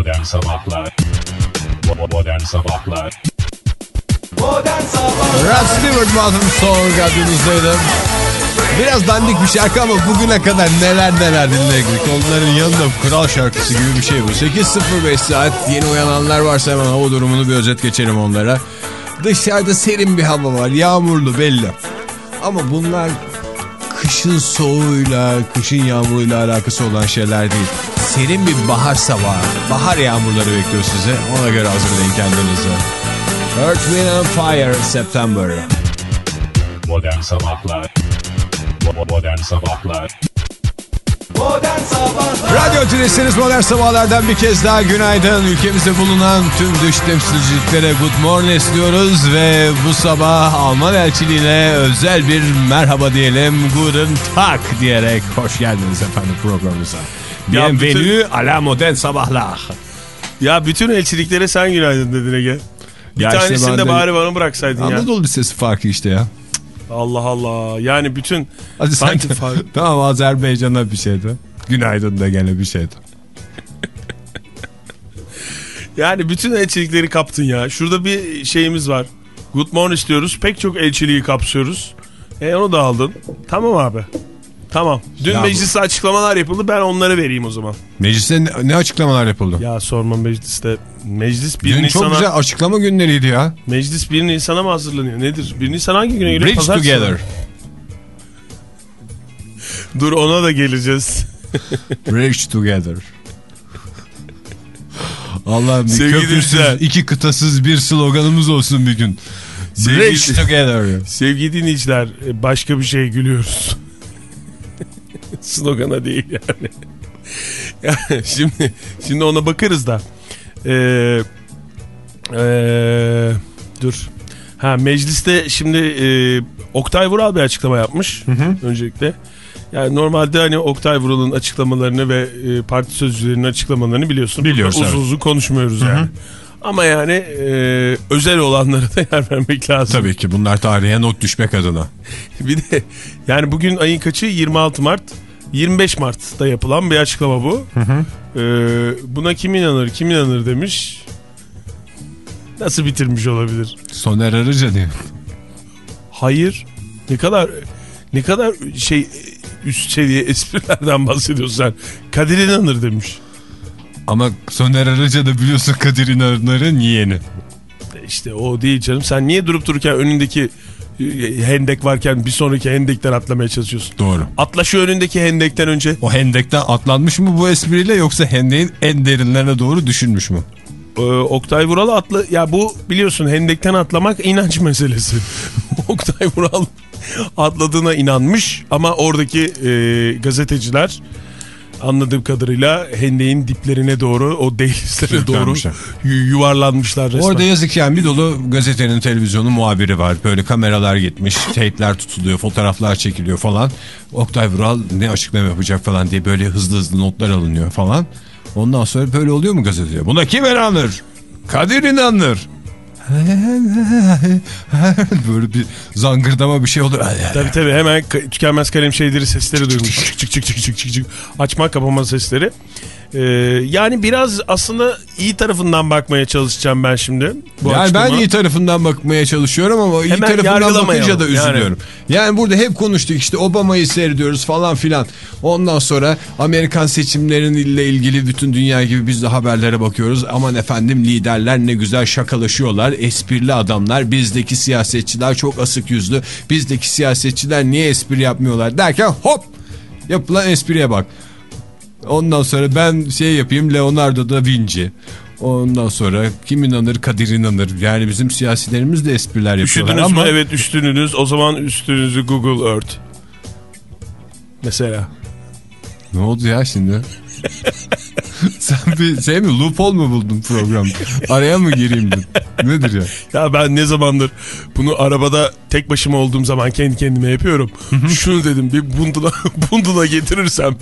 Modern Sabahlar Modern Sabahlar Modern Sabahlar Rod Stewart Modern Song radyonuzdaydı. Biraz dandik bir şarkı ama bugüne kadar neler neler dinledik. Onların yanında kral şarkısı gibi bir şey bu. 8.05 saat yeni uyananlar varsa hemen hava durumunu bir özet geçelim onlara. Dışarıda serin bir hava var. Yağmurlu belli. Ama bunlar kışın soğuğuyla, kışın yağmuruyla alakası olan şeyler değil. Serin bir bahar sabahı, bahar yağmurları bekliyor size. Ona göre hazırlayın kendinizi. Earth, Wind and Fire, September. Modern Sabahlar Modern Sabahlar Modern Sabahlar Radyo Tülesi'niz Modern Sabahlar'dan bir kez daha günaydın. Ülkemizde bulunan tüm dış temsilciliklere good morning diyoruz ve bu sabah Alman elçiliğine özel bir merhaba diyelim. Guten Tag diyerek hoş geldiniz efendim programımıza. Bienvenue à la Modern Sabahlar. Ya bütün elçiliklere sen günaydın dedin Ege. Bir Ya işte tanesini ben de bari bana bıraksaydın ya. Anadolu Lisesi farkı işte ya. Allah Allah. Yani bütün... Hadi sen Sanki de- fark- tamam Azerbaycan'a bir şeydi. Günaydın da gene bir şeydi. Yani bütün elçilikleri kaptın ya. Şurada bir şeyimiz var. Good morning istiyoruz. Pek çok elçiliği kapsıyoruz. E onu da aldın. Tamam abi. Tamam. Dün Ya bu- mecliste açıklamalar yapıldı. Ben onları vereyim o zaman. Mecliste ne, ne açıklamalar yapıldı? Ya sorma mecliste. Meclis 1 Dün Nisan'a... çok güzel açıklama günleriydi ya. Meclis 1 Nisan'a mı hazırlanıyor? Nedir? 1 Nisan hangi güne geliyor? Bridge mi? Together. Dur ona da geleceğiz. Bridge Together. Allah'ım bir köprüsüz, iki kıtasız bir sloganımız olsun bir gün. Sevgili- Bridge Together. Sevgili dinleyiciler başka bir şeye gülüyoruz. Slogana değil yani. yani şimdi, şimdi ona bakarız da. Ee, ee, dur. Ha mecliste şimdi e, Oktay Vural bir açıklama yapmış öncelikle. Yani normalde hani Oktay Vural'ın açıklamalarını ve e, parti sözcülerinin açıklamalarını biliyorsun. Biliyoruz, Uzun evet. uzun konuşmuyoruz yani. Ama yani e, özel olanlara da yer vermek lazım. Tabii ki bunlar tarihe not düşmek adına. Bir de yani bugün ayın kaçı? 26 Mart. 25 Mart'ta yapılan bir açıklama bu. Ee, buna kim inanır kim inanır demiş. Nasıl bitirmiş olabilir? Soner Arıca diyor. Hayır. Ne kadar ne kadar şey üst seviye esprilerden bahsediyorsun sen. Kadir inanır demiş. Ama Soner Arıca da biliyorsun Kadir İnanır'ın yeğeni. İşte o değil canım. Sen niye durup dururken önündeki hendek varken bir sonraki hendekten atlamaya çalışıyorsun? Doğru. Atla şu önündeki hendekten önce. O hendekten atlanmış mı bu espriyle yoksa hendeğin en derinlerine doğru düşünmüş mü? Ee, Oktay Vural atlı ya bu biliyorsun hendekten atlamak inanç meselesi. Oktay Vural atladığına inanmış ama oradaki e, gazeteciler anladığım kadarıyla hendeğin diplerine doğru o dehlizlere doğru yuvarlanmışlar resmen. Orada yazık yani bir dolu gazetenin televizyonun muhabiri var. Böyle kameralar gitmiş, teypler tutuluyor, fotoğraflar çekiliyor falan. Oktay Vural ne açıklama yapacak falan diye böyle hızlı hızlı notlar alınıyor falan. Ondan sonra böyle oluyor mu gazeteye? Buna kim inanır? Kadir inanır. böyle bir zangırdama bir şey oluyor. Tabii tabii hemen tükenmez kalem şeyleri sesleri duymuş. Çık çık çık çık çık çık çık. Açma kapama sesleri. Ee, yani biraz aslında iyi tarafından bakmaya çalışacağım ben şimdi. Bu yani ben açıklama. iyi tarafından bakmaya çalışıyorum ama iyi Hemen tarafından bakınca da Yani. üzülüyorum. Yani. burada hep konuştuk işte Obama'yı seyrediyoruz falan filan. Ondan sonra Amerikan seçimleriyle ilgili bütün dünya gibi biz de haberlere bakıyoruz. Aman efendim liderler ne güzel şakalaşıyorlar. Esprili adamlar. Bizdeki siyasetçiler çok asık yüzlü. Bizdeki siyasetçiler niye espri yapmıyorlar derken hop yapılan espriye bak. Ondan sonra ben şey yapayım Leonardo da Vinci. Ondan sonra kim inanır Kadir inanır. Yani bizim siyasilerimiz de espriler yapıyorlar Üşüdünüz ama mü? Evet üstününüz. O zaman üstünüzü Google Earth. Mesela. ne oldu ya şimdi? Sen bir şey mi loophole mu buldun programda? Araya mı gireyim dedim. Nedir ya? Ya ben ne zamandır bunu arabada tek başıma olduğum zaman kendi kendime yapıyorum. Şunu dedim bir bundula, bundula getirirsem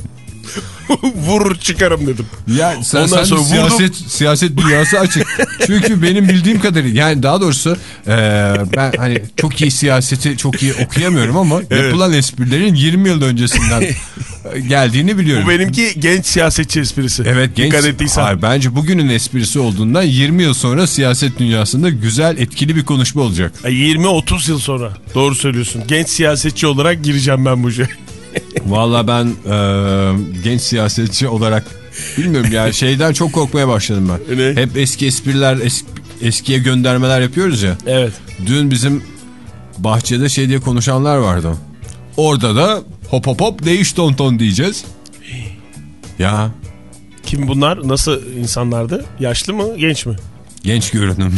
Vurur çıkarım dedim. Ya sen, Ondan sen sonra vurdum. siyaset, siyaset dünyası açık. Çünkü benim bildiğim kadarıyla yani daha doğrusu e, ben hani çok iyi siyaseti çok iyi okuyamıyorum ama yapılan esprilerin 20 yıl öncesinden e, geldiğini biliyorum. Bu benimki genç siyasetçi esprisi. Evet genç. Dikkat ettiysen. Hayır, bence bugünün esprisi olduğundan 20 yıl sonra siyaset dünyasında güzel etkili bir konuşma olacak. 20-30 yıl sonra. Doğru söylüyorsun. Genç siyasetçi olarak gireceğim ben bu işe. Valla ben e, genç siyasetçi olarak bilmiyorum ya şeyden çok korkmaya başladım ben. Ne? Hep eski espriler es- eskiye göndermeler yapıyoruz ya. Evet. Dün bizim bahçede şey diye konuşanlar vardı. Orada da hop hop hop değiş ton ton diyeceğiz. Ya Kim bunlar? Nasıl insanlardı? Yaşlı mı? Genç mi? genç görünüm.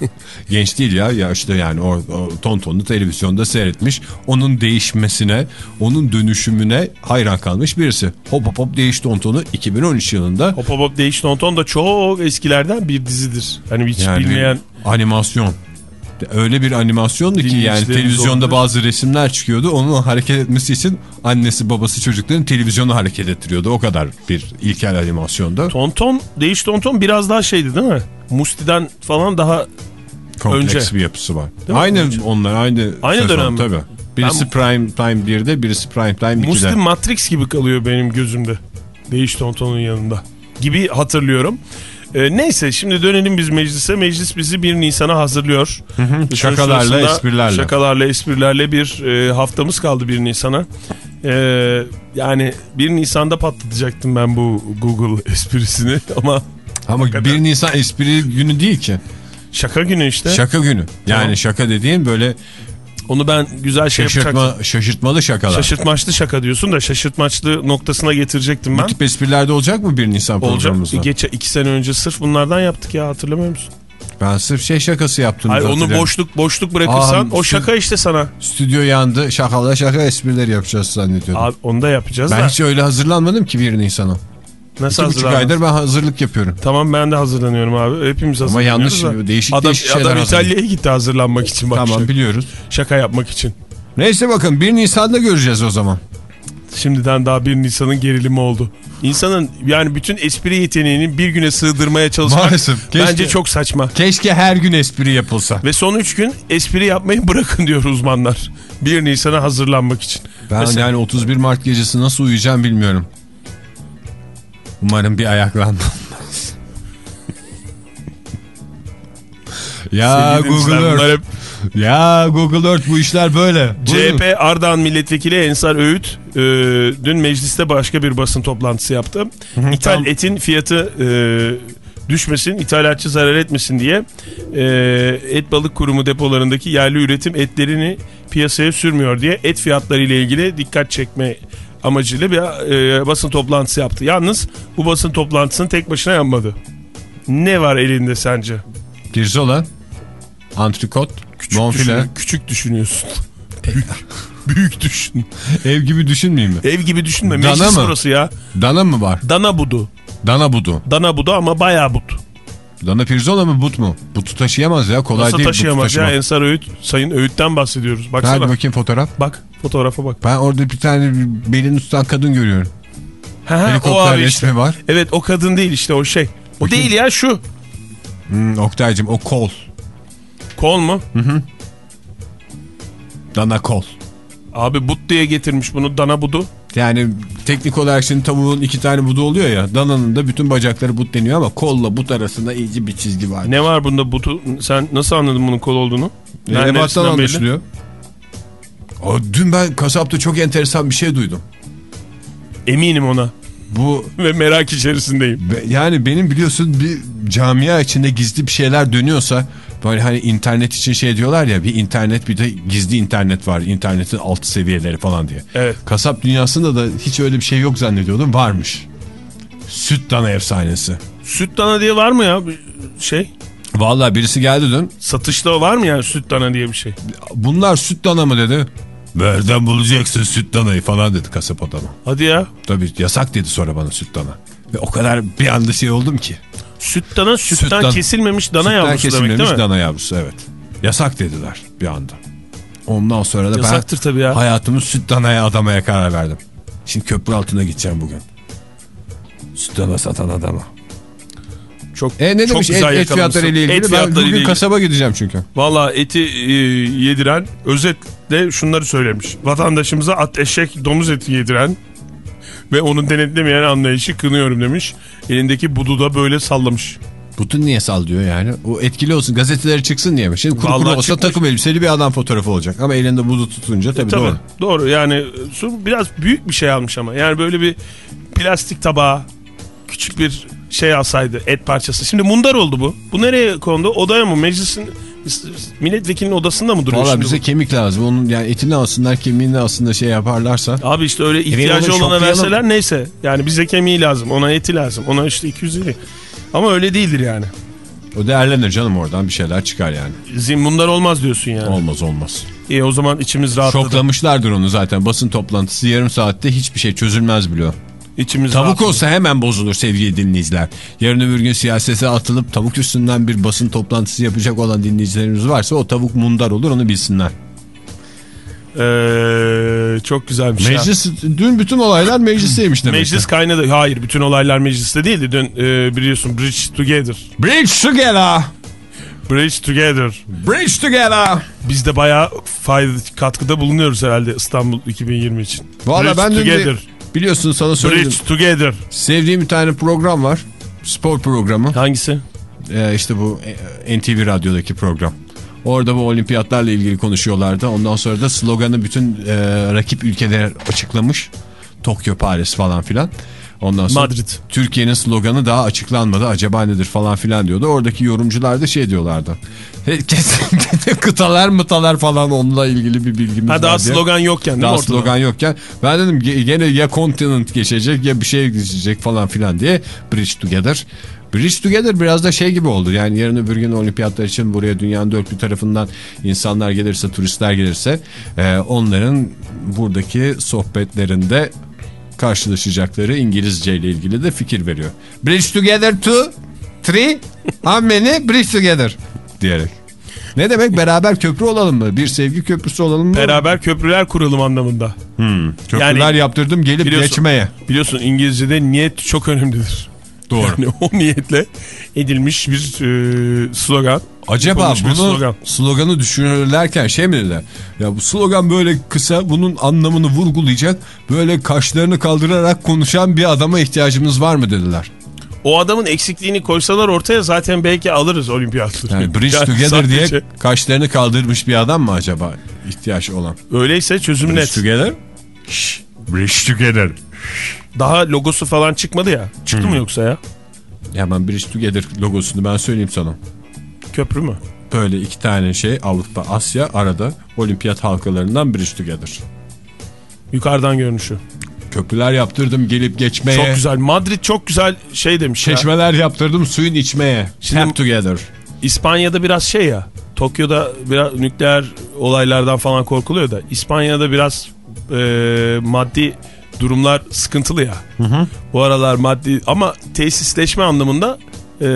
Genç değil ya yaşlı yani o, o Tonton'u televizyonda seyretmiş. Onun değişmesine, onun dönüşümüne hayran kalmış birisi. Hop hop hop değiş Tonton'u 2013 yılında Hop Hop Hop Değiş Tonton da çok eskilerden bir dizidir. Hani hiç yani bilmeyen animasyon. Öyle bir animasyondu ki yani televizyonda olabilir. bazı resimler çıkıyordu. Onun hareket etmesi için annesi babası çocukların televizyonu hareket ettiriyordu. O kadar bir ilkel animasyonda. Tonton, Değiş Tonton biraz daha şeydi değil mi? Musti'den falan daha Kompleks önce. bir yapısı var. Değil mi? aynı Önce. onlar aynı Aynı sezon, dönem mi? tabii. Birisi Prime Time 1'de birisi Prime Time 2'de. Musti Matrix gibi kalıyor benim gözümde. Değiş Tonton'un yanında gibi hatırlıyorum. Ee, neyse şimdi dönelim biz meclise. Meclis bizi 1 Nisan'a hazırlıyor. Şakalarla, esprilerle. Şakalarla, esprilerle bir e, haftamız kaldı 1 Nisan'a. Ee, yani 1 Nisan'da patlatacaktım ben bu Google esprisini ama Ama Hakikaten. 1 Nisan espri günü değil ki. şaka günü işte. Şaka günü. Yani Tamam. şaka dediğin böyle Onu ben güzel şey yapacaktım. şaşırtma, şaşırtmalı şakalar. Şaşırtmaçlı şaka diyorsun da şaşırtmaçlı noktasına getirecektim ben. Bu tip espriler de olacak mı 1 Nisan Olacak. programımızda? Geçe iki sene önce sırf bunlardan yaptık ya hatırlamıyor musun? Ben sırf şey şakası yaptım. Hayır onu boşluk boşluk bırakırsan Aa, o şaka işte sana. Stüdyo yandı şakala şaka esprileri yapacağız zannediyordum. Abi onu da yapacağız ben da. hiç öyle hazırlanmadım ki 1 Nisan'a. Nasıl İki buçuk aydır ben hazırlık yapıyorum. Tamam ben de hazırlanıyorum abi. Hepimiz Ama hazırlanıyoruz yanlış da. değişik adam, değişik şeyler Adam. İtalya'ya gitti hazırlanmak için. Bak Tamam biliyoruz. şaka yapmak için. Neyse bakın 1 Nisan'da göreceğiz o zaman. Şimdiden daha 1 Nisan'ın gerilimi oldu. İnsanın yani bütün espri yeteneğini bir güne sığdırmaya çalışmak Maalesef. bence Keşke- çok saçma. Keşke her gün espri yapılsa. Ve son 3 gün espri yapmayı bırakın diyor uzmanlar. 1 Nisan'a hazırlanmak için. Ben Mesela- yani 31 Mart gecesi nasıl uyuyacağım bilmiyorum. Umarım bir ayaklanmam. ya Sevgili Google Earth. hep Ya Google Earth bu işler böyle. Buyurun. CHP Ardahan Milletvekili Ensar Öğüt e, dün mecliste başka bir basın toplantısı yaptı. İthal tamam. etin fiyatı e, düşmesin, ithalatçı zarar etmesin diye e, et balık kurumu depolarındaki yerli üretim etlerini piyasaya sürmüyor diye et fiyatları ile ilgili dikkat çekme amacıyla bir e, basın toplantısı yaptı. Yalnız bu basın toplantısını tek başına yapmadı. Ne var elinde sence? Pirzola, antrikot, Küçük, bonfile. düşün- küçük düşünüyorsun. büyük, büyük düşün. Ev gibi düşünmeyeyim mi? Ev gibi düşünme. Dana Meclis mı? ya. Dana mı var? Dana budu. Dana budu. Dana budu ama bayağı but. Dana pirzola mı but mu? Butu taşıyamaz ya kolay Nasıl değil taşıyamaz butu ya. Ensar Öğüt. Sayın Öğüt'ten bahsediyoruz. Baksana. Nerede bakayım fotoğraf? Bak fotoğrafa bak. Ben orada bir tane belini tutan kadın görüyorum. Ha, Helikopter resmi işte. var. Evet o kadın değil işte o şey. O değil ya şu. Hmm, Oktay'cım o kol. Kol mu? Dana kol. Abi but diye getirmiş bunu dana budu. Yani teknik olarak şimdi tavuğun iki tane budu oluyor ya. Dananın da bütün bacakları but deniyor ama kolla but arasında iyice bir çizgi var. Ne var bunda butu? Sen nasıl anladın bunun kol olduğunu? Ebattan neresinden belli? anlaşılıyor. O, dün ben kasapta çok enteresan bir şey duydum. Eminim ona. Bu Ve merak içerisindeyim. Be- Yani benim biliyorsun bir camia içinde gizli bir şeyler dönüyorsa böyle hani internet için şey diyorlar ya bir internet bir de gizli internet var internetin alt seviyeleri falan diye. Evet. Kasap dünyasında da hiç öyle bir şey yok zannediyordum varmış. Süt dana efsanesi. Süt dana diye var mı ya şey? Vallahi birisi geldi dün Satışta var mı yani süt dana diye bir şey? bunlar süt dana mı dedi. Nereden bulacaksın süt danayı falan dedi kasap adamı. Hadi ya. Tabii yasak dedi sonra bana süt dana. Ve o kadar bir anda şey oldum ki. Süt dana sütten dana- kesilmemiş dana Sütten yavrusu demek kesilmemiş değil mi? dana yavrusu evet. Yasak dediler bir anda. Ondan sonra da Yasaktır ben tabii ya. hayatımı süt danaya adamaya karar verdim. Şimdi köprü altına gideceğim bugün. Süt dana satan adama. Çok, E ne çok demiş et, güzel et yakalamışsın. fiyatları ile ilgili? Et ben fiyatları bugün ile ilgili. kasaba gideceğim çünkü. Valla eti e, yediren özetle şunları söylemiş. Vatandaşımıza at, eşek, domuz eti yediren ve onu denetlemeyen anlayışı kınıyorum demiş. Elindeki budu da böyle sallamış. Bütün niye sallıyor yani? O etkili olsun gazeteleri çıksın diye mi? Şimdi kuru Vallahi kuru olsa çıkmış. takım elbiseli bir adam fotoğrafı olacak. Ama elinde budu tutunca tabii, Tabii doğru. doğru. yani su biraz büyük bir şey almış ama. Yani böyle bir plastik tabağa küçük bir şey alsaydı et parçası. Şimdi mundar oldu bu. Bu nereye kondu? Odaya mı? Meclisin milletvekilinin odasında mı duruyor Valla şimdi bize bu? kemik lazım. Onun yani etini alsınlar kemiğini aslında şey yaparlarsa. Abi işte öyle ihtiyacı onu olana verseler neyse. Yani bize kemiği lazım. Ona eti lazım. Ona işte 250. Ama öyle değildir yani. O değerlenir canım oradan bir şeyler çıkar yani. Zim bunlar olmaz diyorsun yani. Olmaz olmaz. İyi o zaman içimiz rahatladı. Şoklamışlardır onu zaten. Basın toplantısı yarım saatte hiçbir şey çözülmez biliyor. İçimiz Tavuk rahatladı. olsa hemen bozulur sevgili dinleyiciler. Yarın öbür gün siyasete atılıp tavuk üstünden bir basın toplantısı yapacak olan dinleyicilerimiz varsa o tavuk mundar olur onu bilsinler. Ee, çok güzelmiş ya. Meclis dün bütün olaylar meclisteymiş demek. Meclis kaynadı. Hayır bütün olaylar mecliste değildi. Dün e, biliyorsun Bridge Together. Bridge together. Bridge Together. Bridge together. Biz de bayağı fayda katkıda bulunuyoruz herhalde İstanbul 2020 için. Valla ben dün Together. Biliyorsun sana söyledim. Bridge Together. Sevdiğim bir tane program var. Spor programı. Hangisi? Ee, işte bu e, NTV Radyo'daki program. Orada bu olimpiyatlarla ilgili konuşuyorlardı. Ondan sonra da sloganı bütün e, rakip ülkeler açıklamış. Tokyo, Paris falan filan. Ondan sonra Madrid. Türkiye'nin sloganı daha açıklanmadı. Acaba nedir falan filan diyordu. Oradaki yorumcular da şey diyorlardı. Kesinlikle kıtalar mıtalar falan onunla ilgili bir bilgimiz Ha daha var diye. slogan yokken Daha ortada? slogan yokken ben dedim ge- gene ya continent geçecek ya bir şey geçecek falan filan diye Bridge Together. Bridge Together biraz da şey gibi oldu. Yani yarın öbür gün olimpiyatlar için buraya dünyanın dört bir tarafından insanlar gelirse, turistler gelirse e, onların buradaki sohbetlerinde karşılaşacakları İngilizce ile ilgili de fikir veriyor. Bridge Together two, three, how many bridge together diyerek. Ne demek beraber köprü olalım mı? Bir sevgi köprüsü olalım mı? Beraber köprüler kuralım anlamında. Köprüler Yani- yaptırdım gelip Biliyorsun- geçmeye. Biliyorsun İngilizce'de niyet çok önemlidir. Doğru. Yani o niyetle edilmiş bir e, slogan. Acaba bunu slogan. sloganı düşünürlerken şey mi dediler? Ya bu slogan böyle kısa bunun anlamını vurgulayacak böyle kaşlarını kaldırarak konuşan bir adama ihtiyacımız var mı dediler. O adamın eksikliğini koysalar ortaya zaten belki alırız olimpiyatları. Yani Bridge Yani Together sadece- diye kaşlarını kaldırmış bir adam mı acaba ihtiyaç olan? Öyleyse çözüm Bridge net. Together? Şşş, Bridge Together. Daha logosu falan çıkmadı ya. Çıktı Hmm. mı yoksa ya? Ya ben Bridge Together logosunu ben söyleyeyim sana. Köprü mü? Böyle iki tane şey Avrupa, Asya arada olimpiyat halkalarından Bridge Together. Yukarıdan görünüşü. Köprüler yaptırdım gelip geçmeye. Çok güzel. Madrid çok güzel şey demiş ya. Çeşmeler yaptırdım suyun içmeye. Şimdi- Tap together. İspanya'da biraz şey ya. Tokyo'da biraz nükleer olaylardan falan korkuluyor da. İspanya'da biraz e, maddi durumlar sıkıntılı ya. Bu aralar maddi ama tesisleşme anlamında e,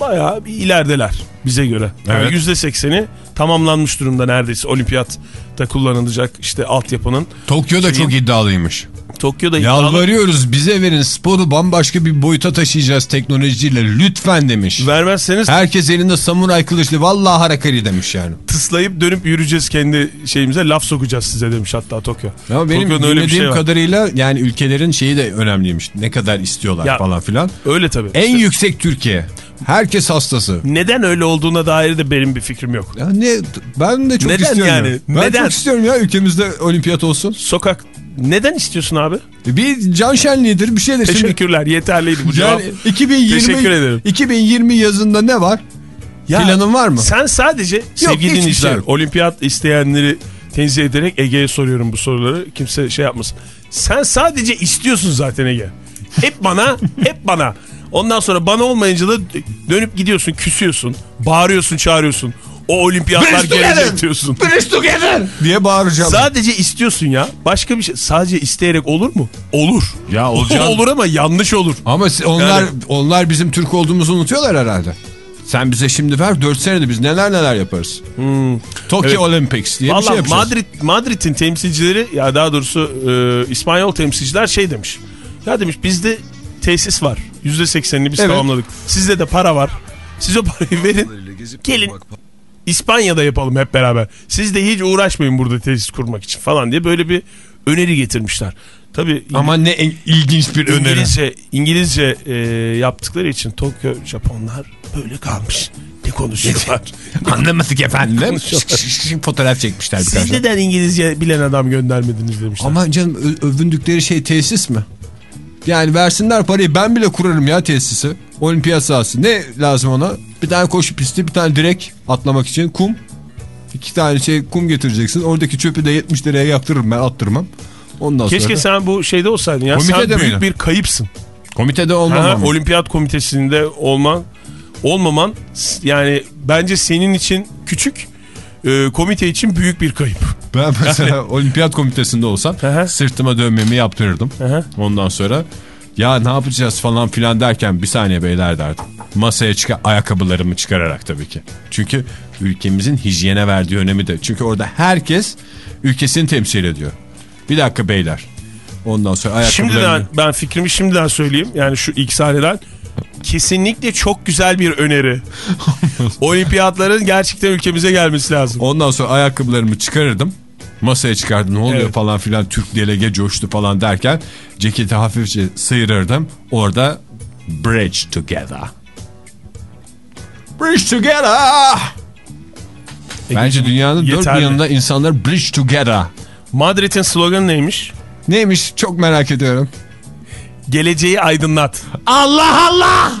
bayağı bir ilerideler bize göre. Yani Evet. %80'i tamamlanmış durumda neredeyse olimpiyatta kullanılacak işte altyapının. Tokyo'da Şeyin- çok iddialıymış. Tokyo'da iddialı- Yalvarıyoruz bize verin sporu bambaşka bir boyuta taşıyacağız teknolojiyle lütfen demiş. vermezseniz Herkes elinde samuray kılıçlı vallahi harakiri demiş yani. tıslayıp dönüp yürüyeceğiz kendi şeyimize laf sokacağız size demiş hatta Tokyo. Ama benim Tokyo'da öyle bir dinlediğim şey var. kadarıyla yani ülkelerin şeyi de önemliymiş. Ne kadar istiyorlar Ya- falan filan. Öyle tabii. En İşte yüksek Türkiye. Herkes hastası. neden öyle olduğuna dair de benim bir fikrim yok. Ya ne ben de çok Neden istiyorum. yani? ya. Ben Neden? çok istiyorum ya ülkemizde olimpiyat olsun. Sokak neden istiyorsun abi? Bir can şenliğidir bir şeydir. Şimdi Teşekkürler yeterliydi bu cevap. Yani 2020, Teşekkür ederim. 2020 yazında ne var? Ya, Planın var mı? Sen sadece sevgili hiçbir dinleyiciler şey yok. olimpiyat isteyenleri tenzih ederek Ege'ye soruyorum bu soruları. Kimse şey yapmasın. Sen sadece istiyorsun zaten Ege. Hep bana, hep bana. Ondan sonra bana olmayınca da dönüp gidiyorsun, küsüyorsun, bağırıyorsun, çağırıyorsun. O olimpiyatlar gelecek diyorsun. Bridge together diye bağıracağım. Sadece istiyorsun ya. Başka bir şey. Sadece isteyerek olur mu? Olur. Ya olacak. olur ama yanlış olur. Ama onlar Yani- onlar bizim Türk olduğumuzu unutuyorlar herhalde. Sen bize şimdi ver 4 senede biz neler neler yaparız. Tokyo Hmm. Evet. Olympics diye bir Valla şey yapacağız. Madrid Madrid'in temsilcileri ya daha doğrusu e, İspanyol temsilciler şey demiş. Ya demiş bizde tesis var. %80'ini biz Evet. tamamladık. Sizde de para var. Siz o parayı verin. Gelin İspanya'da yapalım hep beraber. Siz de hiç uğraşmayın burada tesis kurmak için falan diye böyle bir öneri getirmişler. Tabii Ama ne ilginç bir öneri. İngilizce, İngilizce e, yaptıkları için Tokyo Japonlar böyle kalmış. Ne konuşuyorlar? Anlamadık efendim. Fotoğraf çekmişler Siz neden İngilizce bilen adam göndermediniz demişler. Ama canım övündükleri şey tesis mi? Yani versinler parayı ben bile kurarım ya tesisi. Olimpiyat sahası. Ne lazım ona? Bir tane koşu pisti, bir tane direk atlamak için kum. İki tane şey kum getireceksin. Oradaki çöpü de 70 liraya yaptırırım ben attırmam. Ondan Keşke sonra sen bu şeyde olsaydın ya. Komitede sen büyük miydin? bir kayıpsın. komitede olmam Ha, ama. olimpiyat komitesinde olman olmaman yani bence senin için küçük e, komite için büyük bir kayıp. Ben mesela olimpiyat komitesinde olsam hı. sırtıma dönmemi yaptırırdım. hı. Ondan sonra ya ne yapacağız falan filan derken bir saniye beyler derdim. Masaya çıkar ayakkabılarımı çıkararak tabii ki. Çünkü ülkemizin hijyene verdiği önemi de. Çünkü orada herkes ülkesini temsil ediyor. Bir dakika beyler. Ondan sonra ayakkabılarımı... Şimdiden ben fikrimi şimdiden söyleyeyim. Yani şu ilk sahneden kesinlikle çok güzel bir öneri. Olimpiyatların gerçekten ülkemize gelmesi lazım. Ondan sonra ayakkabılarımı çıkarırdım. Masaya çıkardım ne oluyor Evet. falan filan Türk delege coştu falan derken ceketi hafifçe sıyırırdım. Orada bridge together. Bridge together. Bence dünyanın dört bir Yeterli. yanında insanlar bridge together. Madrid'in sloganı neymiş? Neymiş çok merak ediyorum. Geleceği aydınlat. Allah Allah.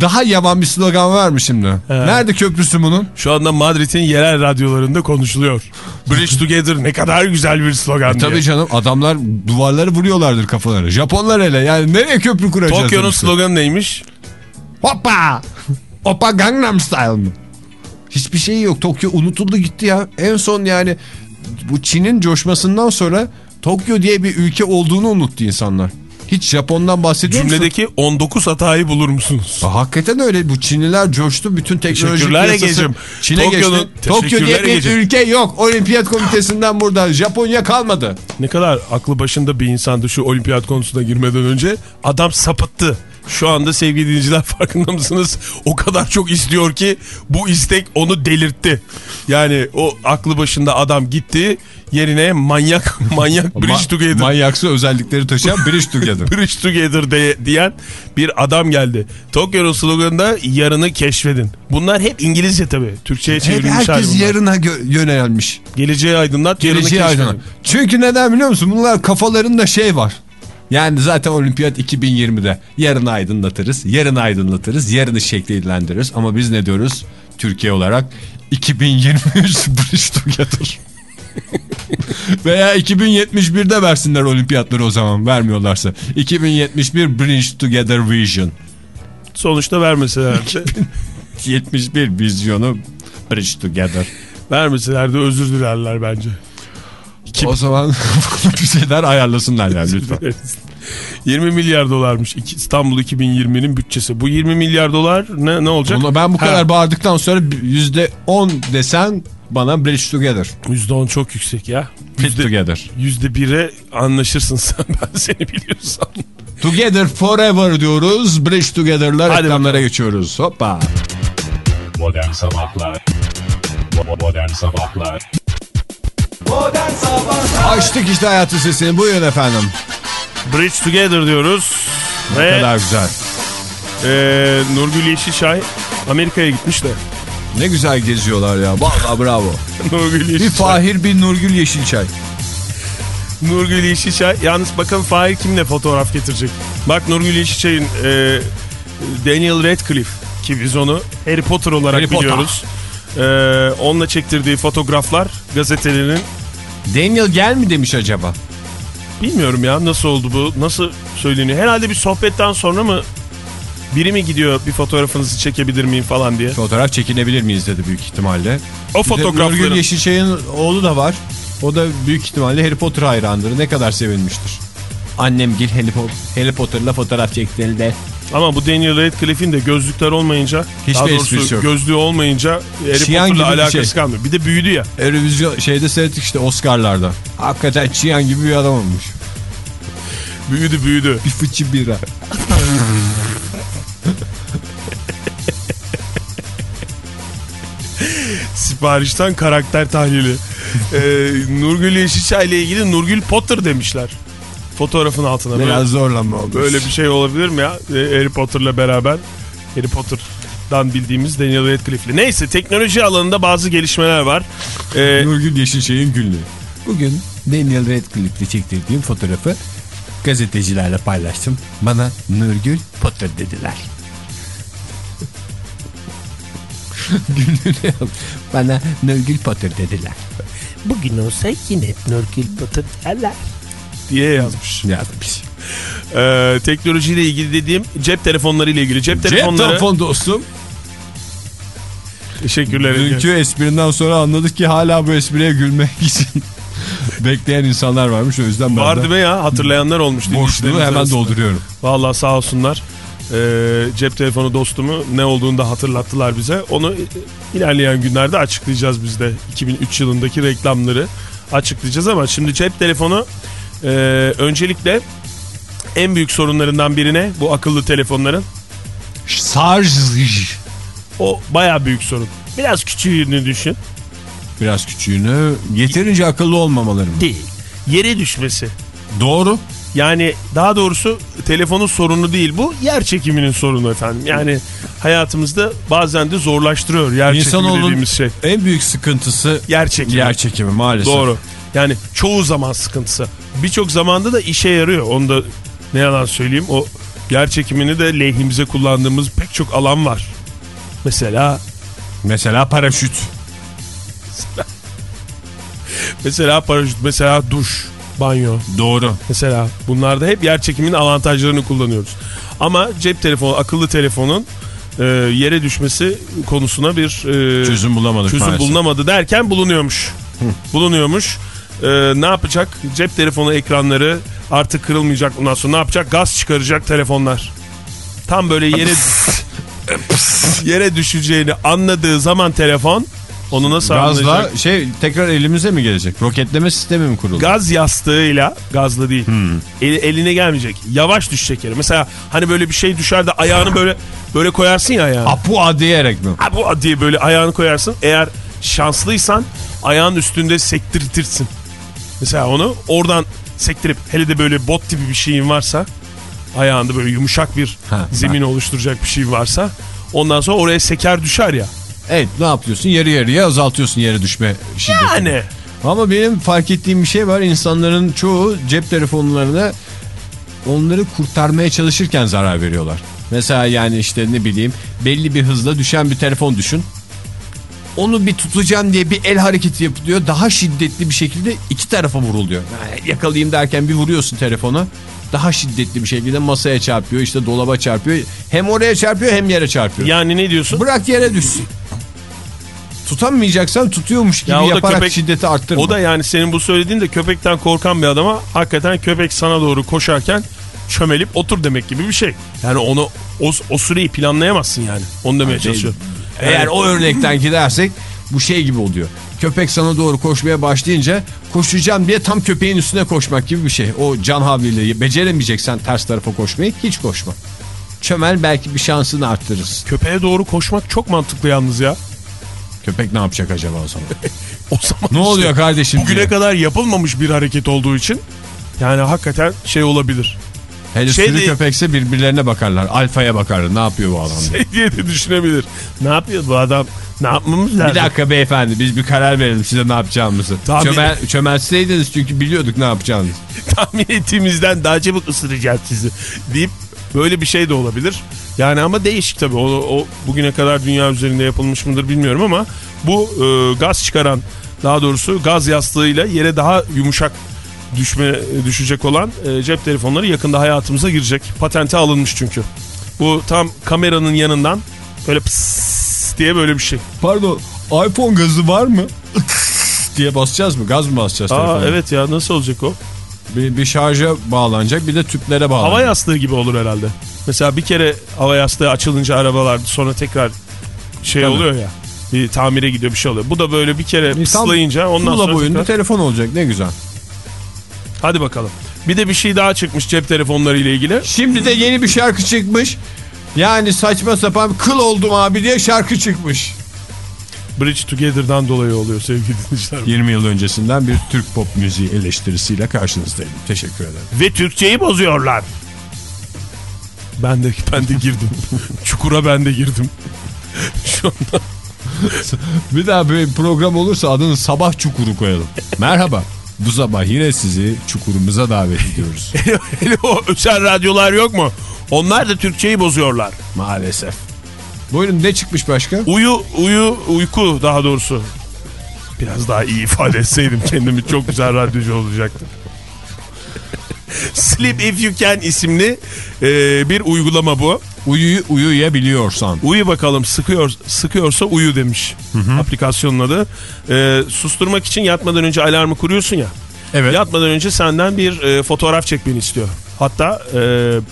Daha yaban bir slogan var mı şimdi? Nerede köprüsü bunun? Şu anda Madrid'in yerel radyolarında konuşuluyor. Bridge Together ne kadar güzel bir slogan diye. Tabii canım adamlar duvarları vuruyorlardır kafaları. Japonlar hele yani nereye köprü kuracağız? Tokyo'nun sloganı neymiş? Hoppa! Hoppa Gangnam Style mı? Hiçbir şey yok. Tokyo unutuldu gitti ya. En son yani bu Çin'in coşmasından sonra Tokyo diye bir ülke olduğunu unuttu insanlar. Hiç Japon'dan bahsediyor musun? Cümledeki 19 hatayı bulur musunuz? Aa, Hakikaten öyle. Bu Çinliler coştu. Bütün teknolojik piyasası. Çin'e geçti. Tokyo diye bir ülke yok. Olimpiyat komitesinden burada. Japonya kalmadı. Ne kadar aklı başında bir insandı şu olimpiyat konusuna girmeden önce. Adam sapıttı. Şu anda sevgili dinleyiciler farkında mısınız? O kadar çok istiyor ki bu istek onu delirtti. Yani o aklı başında adam gitti yerine manyak manyak Bridge Together. Manyaksı özellikleri taşıyan Bridge Together. Bridge Together de, diyen bir adam geldi. Tokyo'nun sloganında yarını keşfedin. Bunlar hep İngilizce tabii. Türkçe'ye çevrilmiş herkes bunlar. yarına yönelmiş. Geleceği aydınlat, yarını Geleceği keşfedin. aydınlat. Çünkü neden biliyor musun? Bunlar kafalarında şey var. Yani zaten olimpiyat 2020'de yarını aydınlatırız, yarını aydınlatırız, yarını şekillendiririz. Ama biz ne diyoruz? Türkiye olarak 2023 Bridge Together. Veya 2071'de versinler olimpiyatları o zaman vermiyorlarsa. 2071 Bridge Together Vision. Sonuçta vermeselerdi. 71 vizyonu Bridge Together. vermeselerdi özür dilerler bence. O zaman bir şeyler ayarlasınlar yani lütfen. 20 milyar dolarmış İstanbul 2020'nin bütçesi. Bu 20 milyar dolar ne, ne olacak? Ona ben bu Ha, kadar bağırdıktan sonra yüzde on desen bana Bridge Together. %10 çok yüksek ya. Fit Together. %1'e anlaşırsın sen ben seni biliyorsam. Together Forever diyoruz. Bridge Together'la Hadi reklamlara bakalım. geçiyoruz. Hoppa. Modern Sabahlar Modern Sabahlar Modern Sabahlar Açtık işte hayatı sesini. Buyurun efendim. Bridge Together diyoruz. Ne Ve kadar güzel. e, Nurgül Yeşilçay Amerika'ya gitmiş de. Ne güzel geziyorlar ya. Vallahi bravo. Nurgül Bir Yeşilçay. Fahir bir Nurgül Yeşilçay. Nurgül Yeşilçay. Yalnız bakalım Fahir kimle fotoğraf getirecek. Bak Nurgül Yeşilçay'ın e, Daniel Radcliffe ki biz onu Harry Potter olarak Harry Potter. biliyoruz. E, onunla çektirdiği fotoğraflar gazetelerin Daniel gel mi demiş acaba? bilmiyorum ya nasıl oldu bu nasıl söyleniyor. Herhalde bir sohbetten sonra mı biri mi gidiyor bir fotoğrafınızı çekebilir miyim falan diye. Fotoğraf çekinebilir miyiz dedi büyük ihtimalle. O Bir de Nurgül Yeşilçay'ın oğlu da var. O da büyük ihtimalle Harry Potter hayrandır. Ne kadar sevinmiştir. Annem gil Harry, Po- Harry Potter'la fotoğraf çektiğinde Ama bu Daniel Radcliffe'in de gözlükler olmayınca Hiçbir daha doğrusu yok. gözlüğü olmayınca Harry Çiyan Potter'la gibi bir alakası şey. kalmıyor. Bir de büyüdü ya. Eurovision şeyde seyrettik işte Oscar'larda. Hakikaten Çiyan gibi bir adam olmuş. Büyüdü büyüdü. Bir fıçı bira. Siparişten karakter tahlili. ee, Nurgül Yeşilçay ile ilgili Nurgül Potter demişler. Fotoğrafın altına. Böyle- Biraz zorlanma olmuş. Böyle bir şey olabilir mi ya? Ee, Harry Potter'la beraber. Harry Potter'dan bildiğimiz Daniel Radcliffe'li. Neyse teknoloji alanında bazı gelişmeler var. Ee, Nurgül Yeşilçay'ın günlüğü. Bugün Daniel Radcliffe'le çektirdiğim fotoğrafı gazetecilerle paylaştım. Bana Nurgül Potter dediler. Günlüğüne yaz. Bana Nurgül Potter dediler. Bugün olsa yine Nurgül Potter derler. diye yazmış. Yazmış. Ee, teknolojiyle ilgili dediğim cep telefonları ile ilgili. Cep Cep telefonları... telefon dostum. Teşekkürler. Dünkü esprinden sonra anladık ki hala bu espriye gülmek için bekleyen insanlar varmış. O yüzden ben Var de değil mi ya? Hatırlayanlar olmuş. boşluğu hemen arasında. dolduruyorum. Vallahi sağ olsunlar. Ee, cep telefonu dostumu ne olduğunu da hatırlattılar bize. Onu ilerleyen günlerde açıklayacağız biz de. 2003 yılındaki reklamları açıklayacağız ama şimdi cep telefonu e, öncelikle en büyük sorunlarından birine bu akıllı telefonların Sarj. o baya büyük sorun. Biraz küçüğünü düşün. Biraz küçüğünü yeterince akıllı olmamaları mı? Değil. Yere düşmesi. Doğru. Yani daha doğrusu telefonun sorunu değil bu yer çekiminin sorunu efendim. Yani hayatımızda bazen de zorlaştırıyor yer çekimi dediğimiz şey. en büyük sıkıntısı Yer çekimi. yer çekimi maalesef. Doğru. Yani çoğu zaman sıkıntısı. Birçok zamanda da işe yarıyor. Onu da ne yalan söyleyeyim. O yer çekimini de lehimize kullandığımız pek çok alan var. Mesela Mesela paraşüt. mesela paraşüt, mesela duş, banyo. Doğru. Mesela bunlarda hep yer çekiminin avantajlarını kullanıyoruz. Ama cep telefonu, akıllı telefonun e, yere düşmesi konusuna bir e, Çözüm bulamadık çözüm maalesef. bulunamadı derken bulunuyormuş. Bulunuyormuş. E, ne yapacak? Cep telefonu ekranları artık kırılmayacak. Bundan sonra ne yapacak? Gaz çıkaracak telefonlar. Tam böyle yere yere düşeceğini anladığı zaman telefon onu nasıl anlayacak? Gazla şey tekrar elimize mi gelecek? Roketleme sistemi mi kuruldu? Gaz yastığıyla gazlı değil. El- eline gelmeyecek. Yavaş düşecek yere. Mesela hani böyle bir şey düşer de ayağını böyle böyle koyarsın ya ayağını. Apua diyerek mi? Bu diye böyle ayağını koyarsın. Eğer şanslıysan ayağın üstünde sektirtirsin. Mesela onu oradan sektirip hele de böyle bot gibi bir şeyin varsa ayağında böyle yumuşak bir Ha, zemin oluşturacak bir şey varsa ondan sonra oraya seker düşer ya. Evet ne yapıyorsun? Yarı yarıya azaltıyorsun yere düşme şiddetini. Yani Ama benim fark ettiğim bir şey var. İnsanların çoğu cep telefonlarına onları kurtarmaya çalışırken zarar veriyorlar. Mesela yani işte ne bileyim belli bir hızla düşen bir telefon düşün. Onu bir tutacağım diye bir el hareketi yapılıyor. Daha şiddetli bir şekilde iki tarafa vuruluyor. Yani yakalayayım derken bir vuruyorsun telefonu. Daha şiddetli bir şekilde masaya çarpıyor işte dolaba çarpıyor. Hem oraya çarpıyor hem yere çarpıyor. yani ne diyorsun? Bırak yere düşsün. Tutamayacaksan tutuyormuş gibi Ya yaparak köpek- şiddeti arttırma. O da yani senin bu söylediğin de köpekten korkan bir adama hakikaten köpek sana doğru koşarken çömelip otur demek gibi bir şey. Yani onu o, o süreyi planlayamazsın yani. Onu demeye çalışıyorum. Eğer o örnekten gidersek bu şey gibi oluyor. Köpek sana doğru koşmaya başlayınca koşacağım diye tam köpeğin üstüne koşmak gibi bir şey. O can havliyle beceremeyeceksen ters tarafa koşmayı hiç koşma. Çömel belki bir şansını arttırırız. Köpeğe doğru koşmak çok mantıklı yalnız ya. Köpek ne yapacak acaba o zaman? O zaman ne işte oluyor kardeşim? Bugüne diyor. kadar yapılmamış bir hareket olduğu için yani hakikaten şey olabilir. Hele şey sürü değil- köpekse birbirlerine bakarlar. Alfaya bakarlar. Ne yapıyor bu adam? diye. Şey diye de düşünebilir. Ne yapıyor bu adam? Ne yapmamız lazım? Bir dakika beyefendi biz bir karar verelim size ne yapacağımızı. Tabii. Çömel, çömelseydiniz çünkü biliyorduk ne yapacağınızı. tahmin ettiğimizden daha çabuk ısıracağız sizi deyip böyle bir şey de olabilir. Yani ama değişik tabii. O, o bugüne kadar dünya üzerinde yapılmış mıdır bilmiyorum ama bu e, gaz çıkaran daha doğrusu gaz yastığıyla yere daha yumuşak düşme düşecek olan e, cep telefonları yakında hayatımıza girecek. Patente alınmış çünkü. Bu tam kameranın yanından böyle pıs diye böyle bir şey. Pardon iPhone gazı var mı? diye basacağız mı? Gaz mı basacağız Aa telefona? evet ya nasıl olacak o? Bir, bir şarja bağlanacak bir de tüplere bağlanacak. Hava yastığı gibi olur herhalde. Mesela bir kere hava yastığı açılınca arabalarda sonra tekrar şey Tabii. oluyor ya. Bir tamire gidiyor bir şey oluyor. Bu da böyle bir kere Tam pıslayınca ondan sonra boyunda tekrar- telefon olacak ne güzel. hadi bakalım. Bir de bir şey daha çıkmış cep telefonları ile ilgili. Şimdi de yeni bir şarkı çıkmış. Yani saçma sapan kıl oldum abi diye şarkı çıkmış. Bridge Together'dan dolayı oluyor sevgili dinleyiciler. 20 yıl öncesinden bir Türk pop müziği eleştirisiyle karşınızdayım. Teşekkür ederim. Ve Türkçeyi bozuyorlar. Ben de ben de girdim. Çukura ben de girdim. Şu anda Bir daha bir program olursa adını Sabah Çukuru koyalım. Merhaba. Bu sabah yine sizi çukurumuza davet ediyoruz. hele o özel radyolar yok mu? Onlar da Türkçeyi bozuyorlar. Maalesef. Buyurun ne çıkmış başka? Uyu, uyu, uyku daha doğrusu. Biraz daha iyi ifade etseydim kendimi çok güzel radyocu olacaktım. Sleep If You Can isimli e, bir uygulama bu. Uyu, uyuyabiliyorsan. Uyu bakalım sıkıyor sıkıyorsa uyu demiş aplikasyonun adı. E, susturmak için yatmadan önce alarmı kuruyorsun ya. Evet. Yatmadan önce senden bir e, fotoğraf çekmeni istiyor. Hatta e,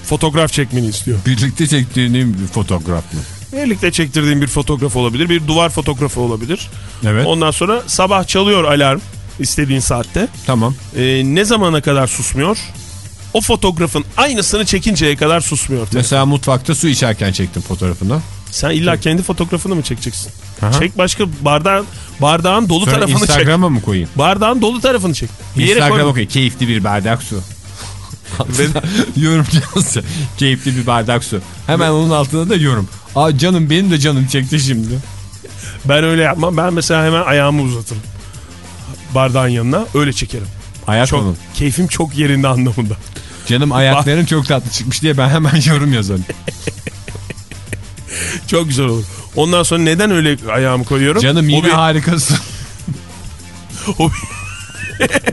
fotoğraf çekmeni istiyor. Birlikte çektiğin bir fotoğraf mı? Birlikte çektirdiğin bir fotoğraf olabilir. Bir duvar fotoğrafı olabilir. Evet. Ondan sonra sabah çalıyor alarm istediğin saatte. Tamam. E, ne zamana kadar susmuyor? O fotoğrafın aynısını çekinceye kadar susmuyor. Mesela mutfakta su içerken çektim fotoğrafını. Sen illa kendi fotoğrafını mı çekeceksin? Aha. Çek başka bardağın bardağın dolu Sonra tarafını çek. Instagram'a mı koyayım? Bardağın dolu tarafını çek. Bir Instagram'a koy. Keyifli bir bardak su. Yorum yazsa. Keyifli bir bardak su. Hemen onun altına da yorum. Aa canım benim de canım çekti şimdi. Ben öyle yapmam. Ben mesela hemen ayağımı uzatırım. Bardağın yanına öyle çekerim. Ayak Çok keyfim çok yerinde anlamında. Canım ayakların çok tatlı çıkmış diye ben hemen yorum yazarım. Çok güzel olur. Ondan sonra neden öyle ayağımı koyuyorum? Canım O yine bir- harikasın. O bir,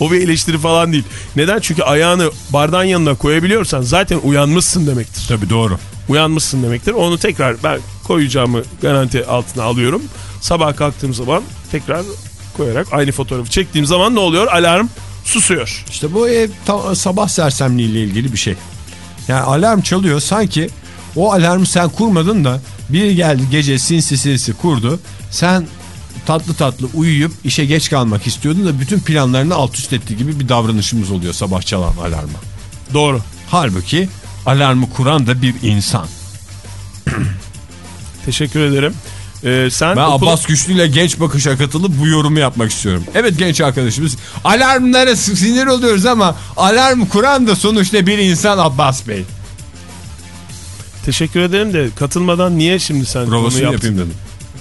o bir eleştiri falan değil. Neden? Çünkü ayağını bardağın yanına koyabiliyorsan zaten uyanmışsın demektir. Tabii doğru. Uyanmışsın demektir. Onu tekrar ben koyacağımı garanti altına alıyorum. Sabah kalktığım zaman tekrar koyarak aynı fotoğrafı çektiğim zaman ne oluyor? Alarm susuyor. İşte bu ev sabah sersemliği ile ilgili bir şey. Yani alarm çalıyor sanki o alarmı sen kurmadın da biri geldi gece sinsi sinsi kurdu. Sen tatlı tatlı uyuyup işe geç kalmak istiyordun da bütün planlarını alt üst ettiği gibi bir davranışımız oluyor sabah çalan alarma. Doğru. Halbuki alarmı kuran da bir insan. Teşekkür ederim. Ee, sen Ben okula- Abbas Güçlü ile genç bakışa katılıp bu yorumu yapmak istiyorum. Evet genç arkadaşımız alarmlara sinir oluyoruz ama alarm kuran da sonuçta bir insan Abbas Bey. teşekkür ederim de katılmadan niye şimdi sen bunu Provasını yaptın? yapayım dedim.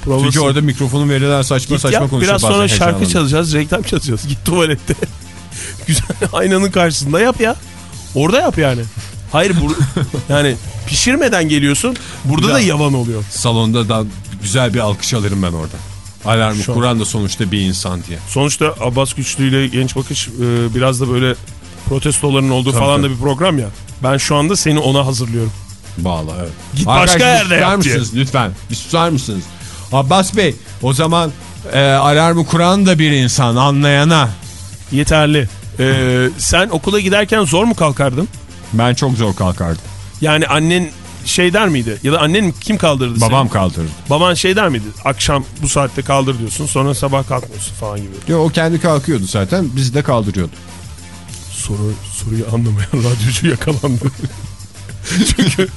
Provası. Çünkü orada mikrofonun verilen saçma Git saçma yap, konuşuyor. biraz sonra şarkı çalacağız, reklam çalacağız. Git tuvalette. Güzel aynanın karşısında yap ya. Orada yap yani. Hayır bu yani pişirmeden geliyorsun. Burada da yavan oluyor. Salonda da güzel bir alkış alırım ben orada. Alarmı kuran da sonuçta bir insan diye. Sonuçta Abbas Güçlü ile Genç Bakış e, biraz da böyle protestoların olduğu Tabii, falan tabii. da bir program ya. Ben şu anda seni ona hazırlıyorum. Bağlı evet. Git başka Arkadaşlar, yerde susar yap diye. lütfen? Bir susar mısınız? Abbas Bey o zaman e, alarmı kuran da bir insan anlayana. Yeterli. E, sen okula giderken zor mu kalkardın? Ben çok zor kalkardım. Yani annen şey der miydi? Ya da annen kim kaldırdı seni? Babam kaldırdı. Baban şey der miydi? Akşam bu saatte kaldır diyorsun sonra sabah kalkmıyorsun falan gibi. Yo, o kendi kalkıyordu zaten bizi de kaldırıyordu. Soru soruyu anlamayan radyocu yakalandı. Çünkü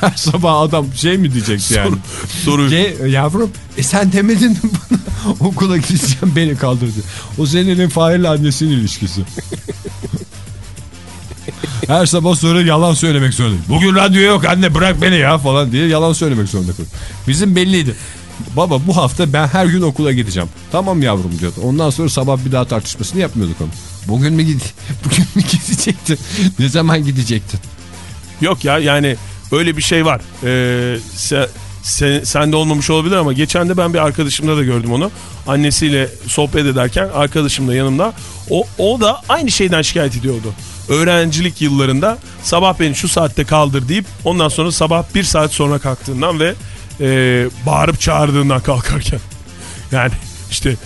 Her sabah adam şey mi diyecekti yani? soru Ge, yavrum e sen demedin mi bana okula gideceğim beni kaldırdı. O senin Fahir'le annesinin ilişkisi. Her sabah sonra yalan söylemek zorunda. Bugün radyo yok anne bırak beni ya falan diye yalan söylemek zorunda kalıyor. Bizim belliydi. Baba bu hafta ben her gün okula gideceğim. Tamam yavrum diyordu. Ondan sonra sabah bir daha tartışmasını yapmıyorduk onu. Bugün mü gide Bugün mü gidecektin? Ne zaman gidecektin? Yok ya yani öyle bir şey var. Ee, sen, sen, sende olmamış olabilir ama geçen de ben bir arkadaşımda da gördüm onu. Annesiyle sohbet ederken arkadaşım da yanımda. O, o da aynı şeyden şikayet ediyordu. Öğrencilik yıllarında sabah beni şu saatte kaldır deyip ondan sonra sabah bir saat sonra kalktığından ve e, bağırıp çağırdığından kalkarken. Yani işte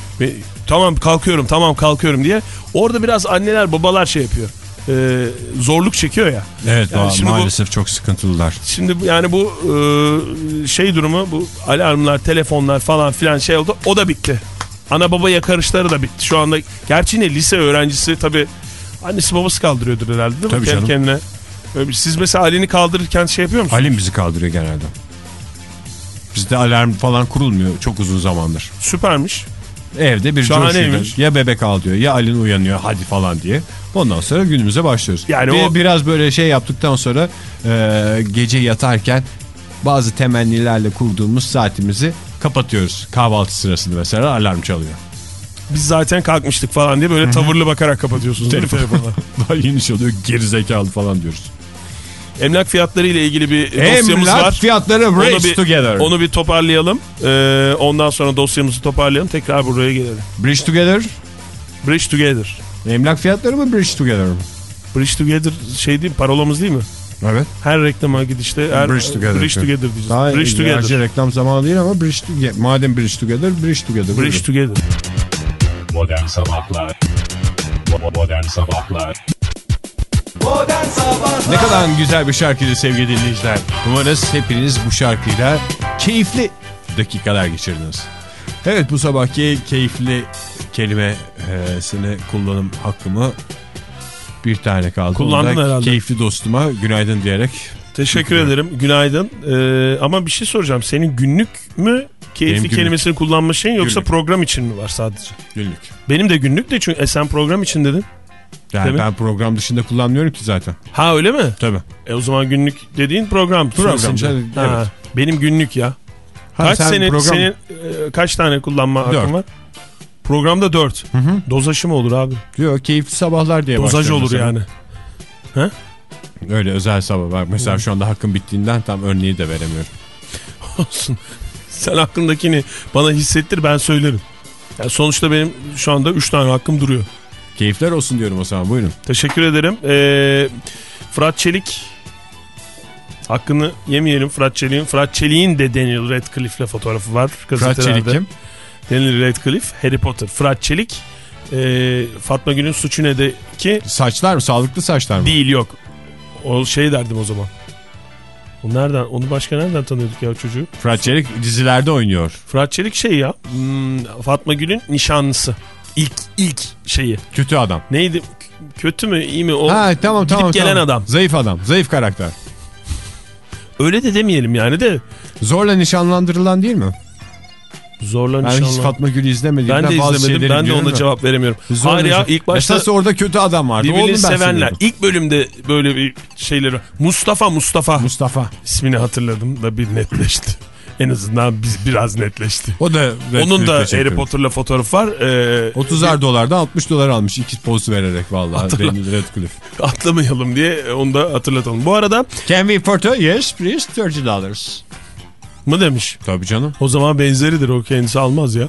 tamam kalkıyorum tamam kalkıyorum diye. Orada biraz anneler babalar şey yapıyor. E, zorluk çekiyor ya. Evet Yani şimdi bu- maalesef çok sıkıntılılar. Şimdi bu- yani bu e, şey durumu bu alarmlar, telefonlar falan filan şey oldu. O da bitti. Ana baba yakarışları da bitti. Şu anda gerçi ne lise öğrencisi tabi annesi babası kaldırıyordur herhalde değil mi? Tabii canım. kendine. Siz mesela Ali'ni kaldırırken şey yapıyor musunuz? Halim bizi kaldırıyor genelde. Bizde alarm falan kurulmuyor çok uzun zamandır. Süpermiş. Evde bir coşkudur. Ya bebek al diyor ya Alin uyanıyor hadi falan diye. Ondan sonra günümüze başlıyoruz. Yani Bir- o- Biraz böyle şey yaptıktan sonra e, gece yatarken bazı temennilerle kurduğumuz saatimizi kapatıyoruz. Kahvaltı sırasında mesela alarm çalıyor. Biz zaten kalkmıştık falan diye böyle tavırlı bakarak kapatıyorsunuz telefonu? Daha yeni çalıyor gerizekalı falan diyoruz. Emlak fiyatları ile ilgili bir dosyamız Emlak var. fiyatları Onu Bridge bir, Together. onu bir toparlayalım. Ee, ondan sonra dosyamızı toparlayalım. Tekrar buraya gelelim. Bridge Together. Bridge Together. Emlak fiyatları mı Bridge Together mı? Bridge Together şey değil parolamız değil mi? Evet. Her reklama gidişte her, Bridge Together. Bridge Together diyeceğiz. Daha Bridge Together. gerçi reklam zamanı değil ama Bridge Together. Madem Bridge Together, Bridge Together. Bridge Together. Modern Sabahlar Modern Sabahlar Ne kadar güzel bir şarkıydı sevgili dinleyiciler. Umarız hepiniz bu şarkıyla keyifli dakikalar geçirdiniz. Evet bu sabahki keyifli kelimesini kullanım hakkımı bir tane kaldı. Kullandın herhalde. Keyifli dostuma günaydın diyerek. Teşekkür ederim. Günaydın. Ee, ama bir şey soracağım. Senin günlük mü keyifli Benim günlük. kelimesini kullanma şeyin yoksa Günlük. program için mi var sadece? Günlük. Benim de günlük de çünkü e, sen program için dedin. Yani mi? ben program dışında kullanmıyorum ki zaten. Ha öyle mi? Tabii. E o zaman günlük dediğin program. Program, süresince. evet. Ha, Benim günlük ya. Ha, kaç sen senin, program- senin e, kaç tane kullanma hakkın var? Programda 4. Dozaşı mı olur abi? Yok keyifli sabahlar diye Dozaj olur mesela. yani. Öyle özel sabah var. Mesela şu anda hakkım bittiğinden tam örneği de veremiyorum. Olsun. Sen hakkındakini bana hissettir ben söylerim. Yani sonuçta benim şu anda 3 tane hakkım duruyor. Keyifler olsun diyorum o zaman buyurun. Teşekkür ederim. Ee, Fırat Çelik hakkını yemeyelim Fırat Çelik'in. Fırat Çelik'in de Daniel Radcliffe'le fotoğrafı var. Fırat. Çelik kim? Daniel Radcliffe, Harry Potter. Fırat Çelik ee, Fatma Gül'ün suçu ne'deki Saçlar mı? Sağlıklı saçlar mı? değil yok. O şey derdim o zaman. O nereden? Onu başka nereden tanıyorduk ya çocuğu? Fırat Çelik dizilerde oynuyor. Fırat Çelik şey ya. hmm, Fatma Gül'ün nişanlısı. İlk ilk şeyi. Kötü adam. Neydi? Kötü mü iyi mi? O ha tamam gidip tamam. gelen tamam. adam. Zayıf adam. Zayıf karakter. Öyle de demeyelim yani de. Zorla nişanlandırılan değil mi? Zorla Ben hiç nişanlan. Fatma Gül'ü izlemediğimden Ben de izlemedim. Ben de ona cevap veremiyorum. Zorla Hayır ya ilk başta Esas orada kötü adam vardı. Birbirini sevenler. İlk bölümde böyle bir şeyleri. Mustafa Mustafa. Mustafa. ismini hatırladım da bir netleşti. En azından biz biraz netleşti. O da Onun da Harry. Potter'la fotoğrafı var. Ee, 30'ar dolardan 60 dolar almış iki poz vererek vallahi Hatırla. Daniel Radcliffe. atlamayalım diye onu da hatırlatalım. Bu arada Can we photo? Yes please 30 dollars. mı demiş? Tabii canım. O zaman benzeridir o kendisi almaz ya.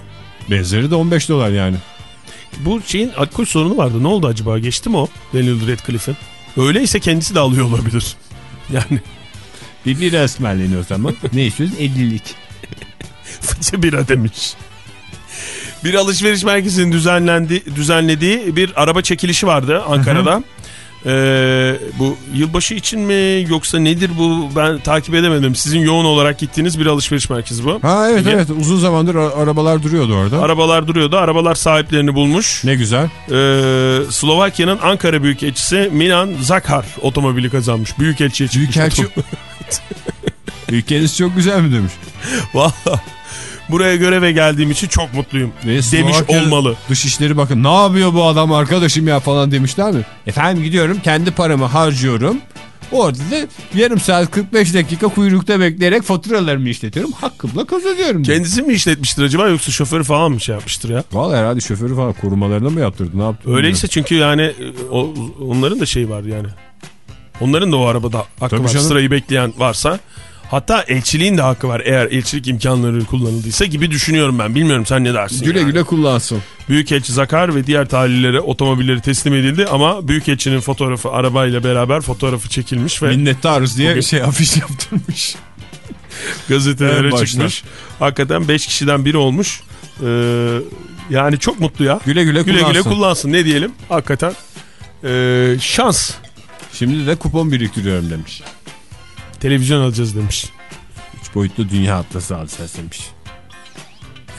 Benzeri de 15 dolar yani. Bu şeyin alkol sorunu vardı. Ne oldu acaba? Geçti mi o? Daniel Radcliffe'in. Öyleyse kendisi de alıyor olabilir. Yani Bir bira ısmarlayın o zaman. ne istiyoruz? 50'lik. fıçı bira demiş. Bir alışveriş merkezinin düzenlendi, düzenlediği bir araba çekilişi vardı Ankara'da. Ee, bu yılbaşı için mi yoksa nedir bu ben takip edemedim. Sizin yoğun olarak gittiğiniz bir alışveriş merkezi bu. Ha evet Ege. evet uzun zamandır arabalar duruyordu orada. Arabalar duruyordu. Arabalar sahiplerini bulmuş. ne güzel. Ee, Slovakya'nın Ankara Büyükelçisi Milan Zakar otomobili kazanmış. Büyükelçiye çıkmış. Büyükelçi... otom- Ülkeniz çok güzel mi demiş. Valla buraya göreve geldiğim için çok mutluyum. Ve Demiş olmalı. Dışişleri bakın ne yapıyor bu adam arkadaşım ya falan demişler mi? Efendim gidiyorum kendi paramı harcıyorum. Orada da yarım saat 45 dakika kuyrukta bekleyerek faturalarımı işletiyorum. Hakkımla kazanıyorum. Kendisi mi işletmiştir acaba yoksa şoförü falan mı şey yapmıştır ya? Vallahi herhalde şoförü falan korumalarını mı yaptırdı ne yaptı? Öyleyse çünkü yani e, o, onların da şeyi var yani. Onların da o arabada hakkı Tabii var. canım. Sırayı bekleyen varsa. Hatta elçiliğin de hakkı var eğer elçilik imkanları kullanıldıysa gibi düşünüyorum ben. Bilmiyorum sen ne dersin? Güle yani? güle kullansın. Büyükelçi Zakar ve diğer talihlere otomobilleri teslim edildi ama Büyükelçinin fotoğrafı arabayla beraber fotoğrafı çekilmiş ve Minnettarız diye Bugün- şey afiş yaptırmış. gazetelere başta. çıkmış. Hakikaten 5 kişiden biri olmuş. Ee, yani çok mutlu ya. Güle güle, Güle kullansın. güle kullansın ne diyelim. Hakikaten Ee, şans. Şimdi de kupon biriktiriyorum demiş. Televizyon alacağız demiş. Üç boyutlu dünya atlası alacağız demiş.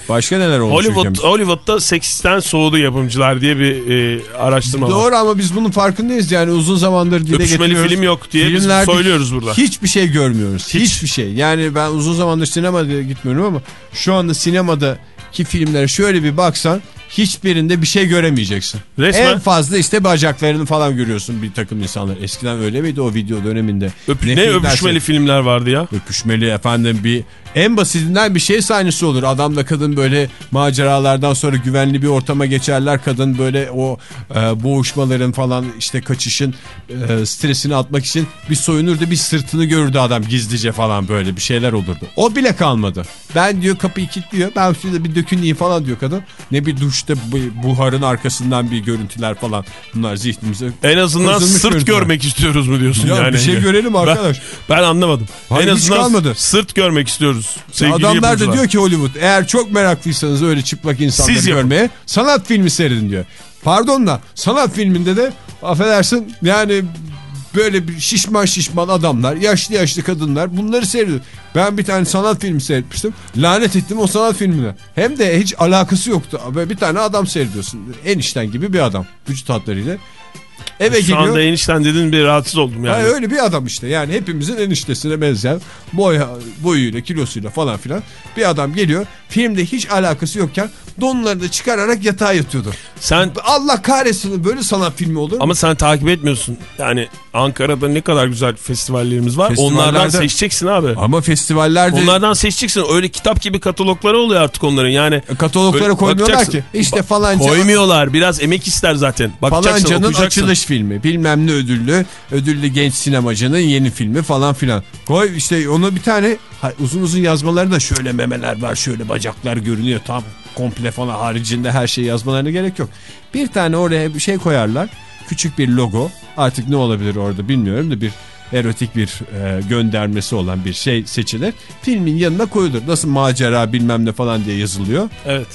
Başka neler olmuş Hollywood, ülkemizde? Hollywood'da seksten soğudu yapımcılar diye bir e, araştırma var. Doğru ama biz bunun farkındayız yani uzun zamandır dile Öpüşmeli getiriyoruz. film yok diye biz Filmlerde söylüyoruz burada. Hiçbir şey görmüyoruz. Hiç. Hiçbir şey. Yani ben uzun zamandır sinemada gitmiyorum ama şu anda sinemadaki filmlere şöyle bir baksan hiçbirinde bir şey göremeyeceksin. Resmen. En fazla işte bacaklarını falan görüyorsun bir takım insanlar. Eskiden öyle miydi o video döneminde? Öp- ne film öpüşmeli dersin? filmler vardı ya. Öpüşmeli efendim bir en basitinden bir şey sahnesi olur. Adamla kadın böyle maceralardan sonra güvenli bir ortama geçerler. Kadın böyle o e, boğuşmaların falan işte kaçışın e, stresini atmak için bir soyunurdu bir sırtını görürdü adam gizlice falan böyle bir şeyler olurdu. O bile kalmadı. Ben diyor kapıyı kilitliyor. Ben şurada bir döküneyim falan diyor kadın. Ne bir duşta bu- buharın arkasından bir görüntüler falan. Bunlar zihnimize En azından sırt görüntüler. görmek istiyoruz mu diyorsun Ya yani. bir şey görelim arkadaş. Ben, ben anlamadım. Hayır, en azından sırt görmek istiyoruz. Sevgili Adamlar da diyor ki Hollywood eğer çok meraklıysanız öyle çıplak insanları Siz yapın. görmeye sanat filmi seyredin diyor. Pardon da sanat filminde de affedersin yani böyle bir şişman şişman adamlar yaşlı yaşlı kadınlar bunları seyrediyor. Ben bir tane sanat filmi seyretmiştim. Lanet ettim o sanat filmine. Hem de hiç alakası yoktu. Böyle bir tane adam seyrediyorsun. Enişten gibi bir adam. Vücut hatlarıyla. Eve Şu geliyor. anda enişten dedin bir rahatsız oldum yani. Ha, öyle bir adam işte yani hepimizin eniştesine benzeyen boy, boyuyla kilosuyla falan filan bir adam geliyor filmde hiç alakası yokken donları da çıkararak yatağa yatıyordu. Sen Allah kahretsin böyle sanat filmi olur mu? ama sen takip etmiyorsun. Yani Ankara'da ne kadar güzel festivallerimiz var. Onlardan seçeceksin abi. Ama festivallerde Onlardan seçeceksin. Öyle kitap gibi katalogları oluyor artık onların. Yani kataloglara Öyle koymuyorlar ki işte falanca, koymuyorlar. Biraz emek ister zaten. Bakacaksın, falancanın okuyacaksın. açılış filmi bilmem ne ödüllü ödüllü genç sinemacının yeni filmi falan filan. Koy işte onu bir tane uzun uzun yazmaları da şöyle memeler var şöyle bacaklar görünüyor tam komple falan haricinde her şey yazmalarına gerek yok. Bir tane oraya bir şey koyarlar küçük bir logo artık ne olabilir orada bilmiyorum da bir erotik bir e, göndermesi olan bir şey seçilir. Filmin yanına koyulur. Nasıl macera bilmem ne falan diye yazılıyor. Evet.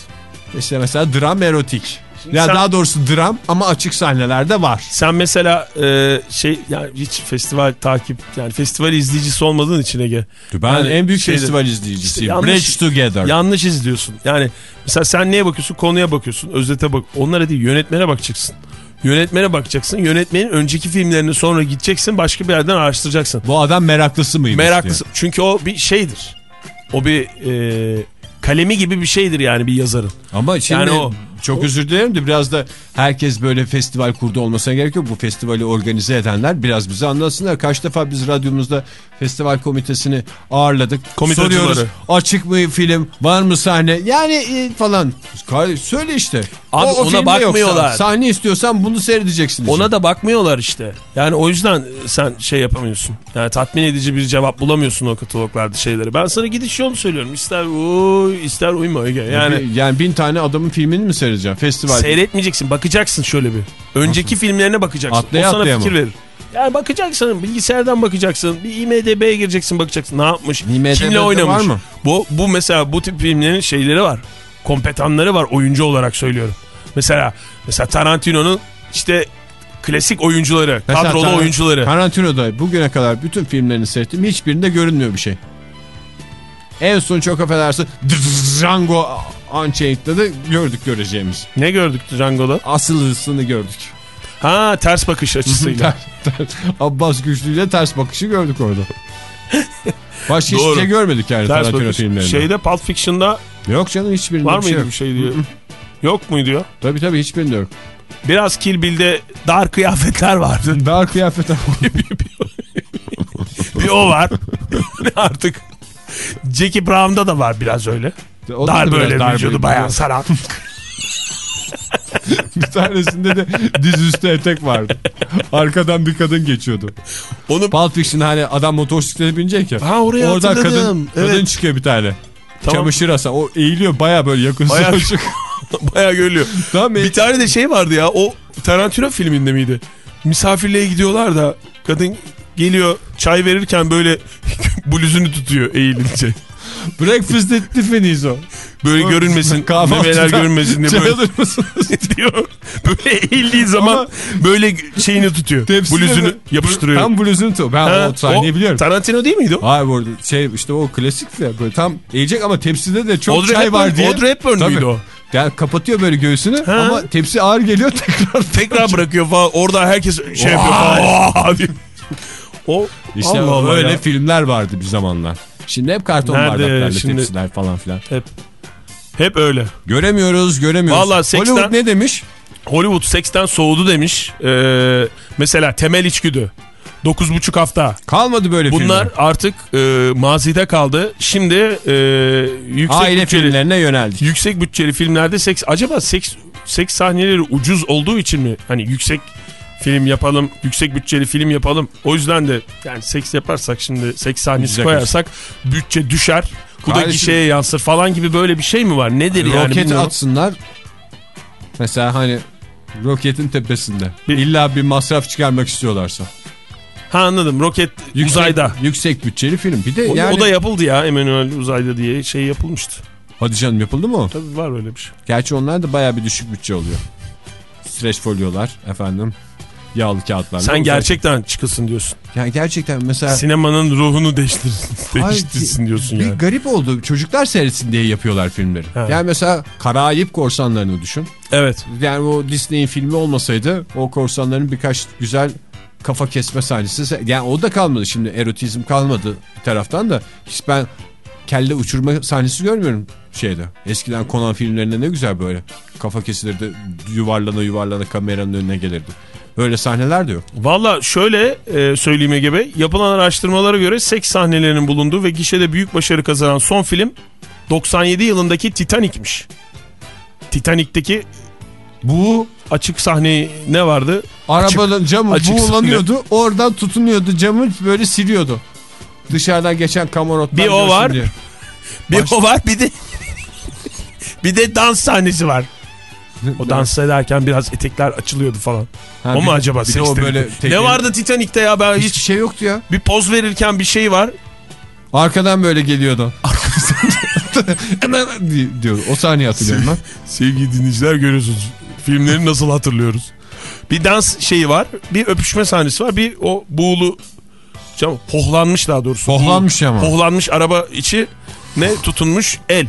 İşte mesela dram erotik. Şimdi ya sen- daha doğrusu dram ama açık sahnelerde var. Sen mesela e, şey yani hiç festival takip yani festival izleyicisi olmadığın için Ege. Ben Yani en büyük şeyde- festival izleyicisiyim. İşte yanlış- Bridge Together. Yanlış izliyorsun. Yani mesela sen neye bakıyorsun? Konuya bakıyorsun. Özete bak. Onlara değil yönetmene bakacaksın. Yönetmene bakacaksın. Yönetmenin önceki filmlerini sonra gideceksin başka bir yerden araştıracaksın. Bu adam meraklısı mıymış? Meraklısı. Çünkü o bir şeydir. O bir e, kalemi gibi bir şeydir yani bir yazarın. diye. Ama şimdi Yani o- çok özür dilerim de biraz da herkes böyle festival kurdu olmasına gerek yok. Bu festivali organize edenler biraz bize anlatsınlar. Kaç defa biz radyomuzda festival komitesini ağırladık. Komitacıları. Soruyoruz açık mı film var mı sahne yani e, falan. Söyle işte. Abi ona filmde bakmıyorlar. Yoksa, sahne istiyorsan bunu seyredeceksin. Ona da bakmıyorlar işte. Yani o yüzden e, sen şey yapamıyorsun. Yani tatmin edici bir cevap bulamıyorsun o kataloglarda şeyleri. Ben sana gidiş yolu söylüyorum. İster uy ister uyma yani, yani bin tane adamın filmini mi seyredeceksin? Festival. seyretmeyeceksin. Bakacaksın şöyle bir. Önceki filmlerine bakacaksın. Atlaya o sana atlaya fikir mı? verir. Yani bakacaksın bilgisayardan bakacaksın bir IMDB'ye gireceksin bakacaksın ne yapmış IMDb'de kimle var oynamış mı? bu bu mesela bu tip filmlerin şeyleri var kompetanları var oyuncu olarak söylüyorum mesela mesela Tarantino'nun işte klasik oyuncuları Mesela kadrolu Tar- oyuncuları Tarantino'da bugüne kadar bütün filmlerini seyrettim. Hiçbirinde görünmüyor bir şey. En son çok affedersin Django Unchained'da da gördük göreceğimiz. ne gördük Django'da Asıl hırsını gördük. ha ters bakış açısıyla Abbas Güçlü'yle ters bakışı gördük orada. Başka hiçbir Doğru. şey görmedik yani ters Tarantino bakış filmlerinde. şeyde Pulp Fiction'da Yok canım hiçbirinde var bir şey mıydı yok. bir şey diyor yok muydu ya Tabii tabii hiçbirinde yok. biraz Kill Bill'de dar kıyafetler vardı Dar kıyafet bir o var artık Jackie Brown'da da var biraz öyle O da dar böyle dar vücudu bayağı saran. Bir tanesinde de dizüstü etek vardı. Arkadan bir kadın geçiyordu. Onu Pulp Fiction hani adam motosiklete binecek ya. Ha, oraya Oradan hatırladım. kadın, Evet. kadın çıkıyor bir tane. Tamam. Çamaşır asa. O eğiliyor baya böyle yakın Bayağı- açık. bayağı görülüyor. tamam Bir tane de şey vardı ya o Tarantino filminde miydi? Misafirliğe gidiyorlar da kadın geliyor çay verirken böyle bluzunu tutuyor eğilince. Breakfast at Tiffany's o. Böyle görünmesin, Kahvaltıda görünmesin diye çay böyle alır mısınız? diyor. Böyle eğildiği zaman Ama- böyle şeyini tutuyor. Bluzunu de- yapıştırıyor. Tam bluzunu tutuyor. Ben Ha, o sahneyi biliyorum. Tarantino değil miydi o? Hayır bu arada şey işte o klasik de böyle tam eğecek ama tepside de çok Audrey çay Hepburn- var diye. Audrey Hepburn Tabii. müydü o? Yani kapatıyor böyle göğsünü Ha. ama tepsi ağır geliyor tekrar. Tekrar bırakıyor falan. Orada herkes şey yapıyor falan. O İşte Allah Allah öyle ya. filmler vardı bir zamanlar. Şimdi hep karton Nerede? bardaklarla Şimdi- tepsiler falan filan. hep öyle. Göremiyoruz göremiyoruz. Vallahi seksten- Hollywood ne demiş? Hollywood seksten soğudu demiş. Ee, mesela temel içgüdü. 9,5 hafta. Kalmadı böyle Bunlar filmler. artık e, mazide kaldı. Şimdi e, yüksek Aile bütçeli, filmlerine yöneldik. yüksek bütçeli filmlerde seks acaba seks seks sahneleri ucuz olduğu için mi? Hani yüksek film yapalım, yüksek bütçeli film yapalım. O yüzden de yani seks yaparsak şimdi seks sahnesi koyarsak bütçe düşer. Bu da Kardeşim- gişeye yansır falan gibi böyle bir şey mi var? Nedir yani? Roket bilmiyorum. atsınlar. Mesela hani roketin tepesinde. Bir- İlla bir masraf çıkarmak istiyorlarsa. Ha anladım. Roket Yüksek, uzayda. Yüksek bütçeli film. Bir de O, yani... o da yapıldı ya Emanuel uzayda diye şey yapılmıştı. Hadi canım yapıldı mı o? Tabii var öyle bir şey. Gerçi onlar da baya bir düşük bütçe oluyor. Streç folyolar efendim. Yağlı kağıtlar. Sen gerçekten çıkasın diyorsun. Yani gerçekten mesela... Sinemanın ruhunu değiştirsin, değiştirsin diyorsun bir yani. garip oldu. Çocuklar seyretsin diye yapıyorlar filmleri. Ha. Yani mesela Karayip Korsanlarını düşün. Evet. Yani o Disney'in filmi olmasaydı o korsanların birkaç güzel kafa kesme sahnesi. Yani o da kalmadı şimdi erotizm kalmadı bir taraftan da. Hiç ben kelle uçurma sahnesi görmüyorum şeyde. Eskiden Conan filmlerinde ne güzel böyle. Kafa kesilirdi yuvarlana yuvarlana kameranın önüne gelirdi. Böyle sahneler de yok. Valla şöyle e, söyleyeyim Ege Bey. Yapılan araştırmalara göre seks sahnelerinin bulunduğu ve gişede büyük başarı kazanan son film 97 yılındaki Titanic'miş. Titanic'teki Bu açık sahne ne vardı? arabanın camı açık buğulanıyordu. Oradan tutunuyordu camı böyle siliyordu. Dışarıdan geçen kamarotlar Bir o var. diye. Bir Baş- o var bir de bir de dans sahnesi var. O dans ederken biraz etekler açılıyordu falan. Ha, o mu bir- acaba bir o böyle Ne tekeli- vardı Titanic'te ya ben Hiçbir hiç şey yoktu ya. bir poz verirken bir şey var. Arkadan böyle geliyordu. Diyor. O sahneyi hatırlıyorum ben. Sevgili dinleyiciler görüyorsunuz. Filmleri nasıl hatırlıyoruz. Bir dans şeyi var. Bir öpüşme sahnesi var. Bir o buğulu cam, pohlanmış daha doğrusu. Pohlanmış Buğulu- ama. Pohlanmış araba içi ne tutunmuş el.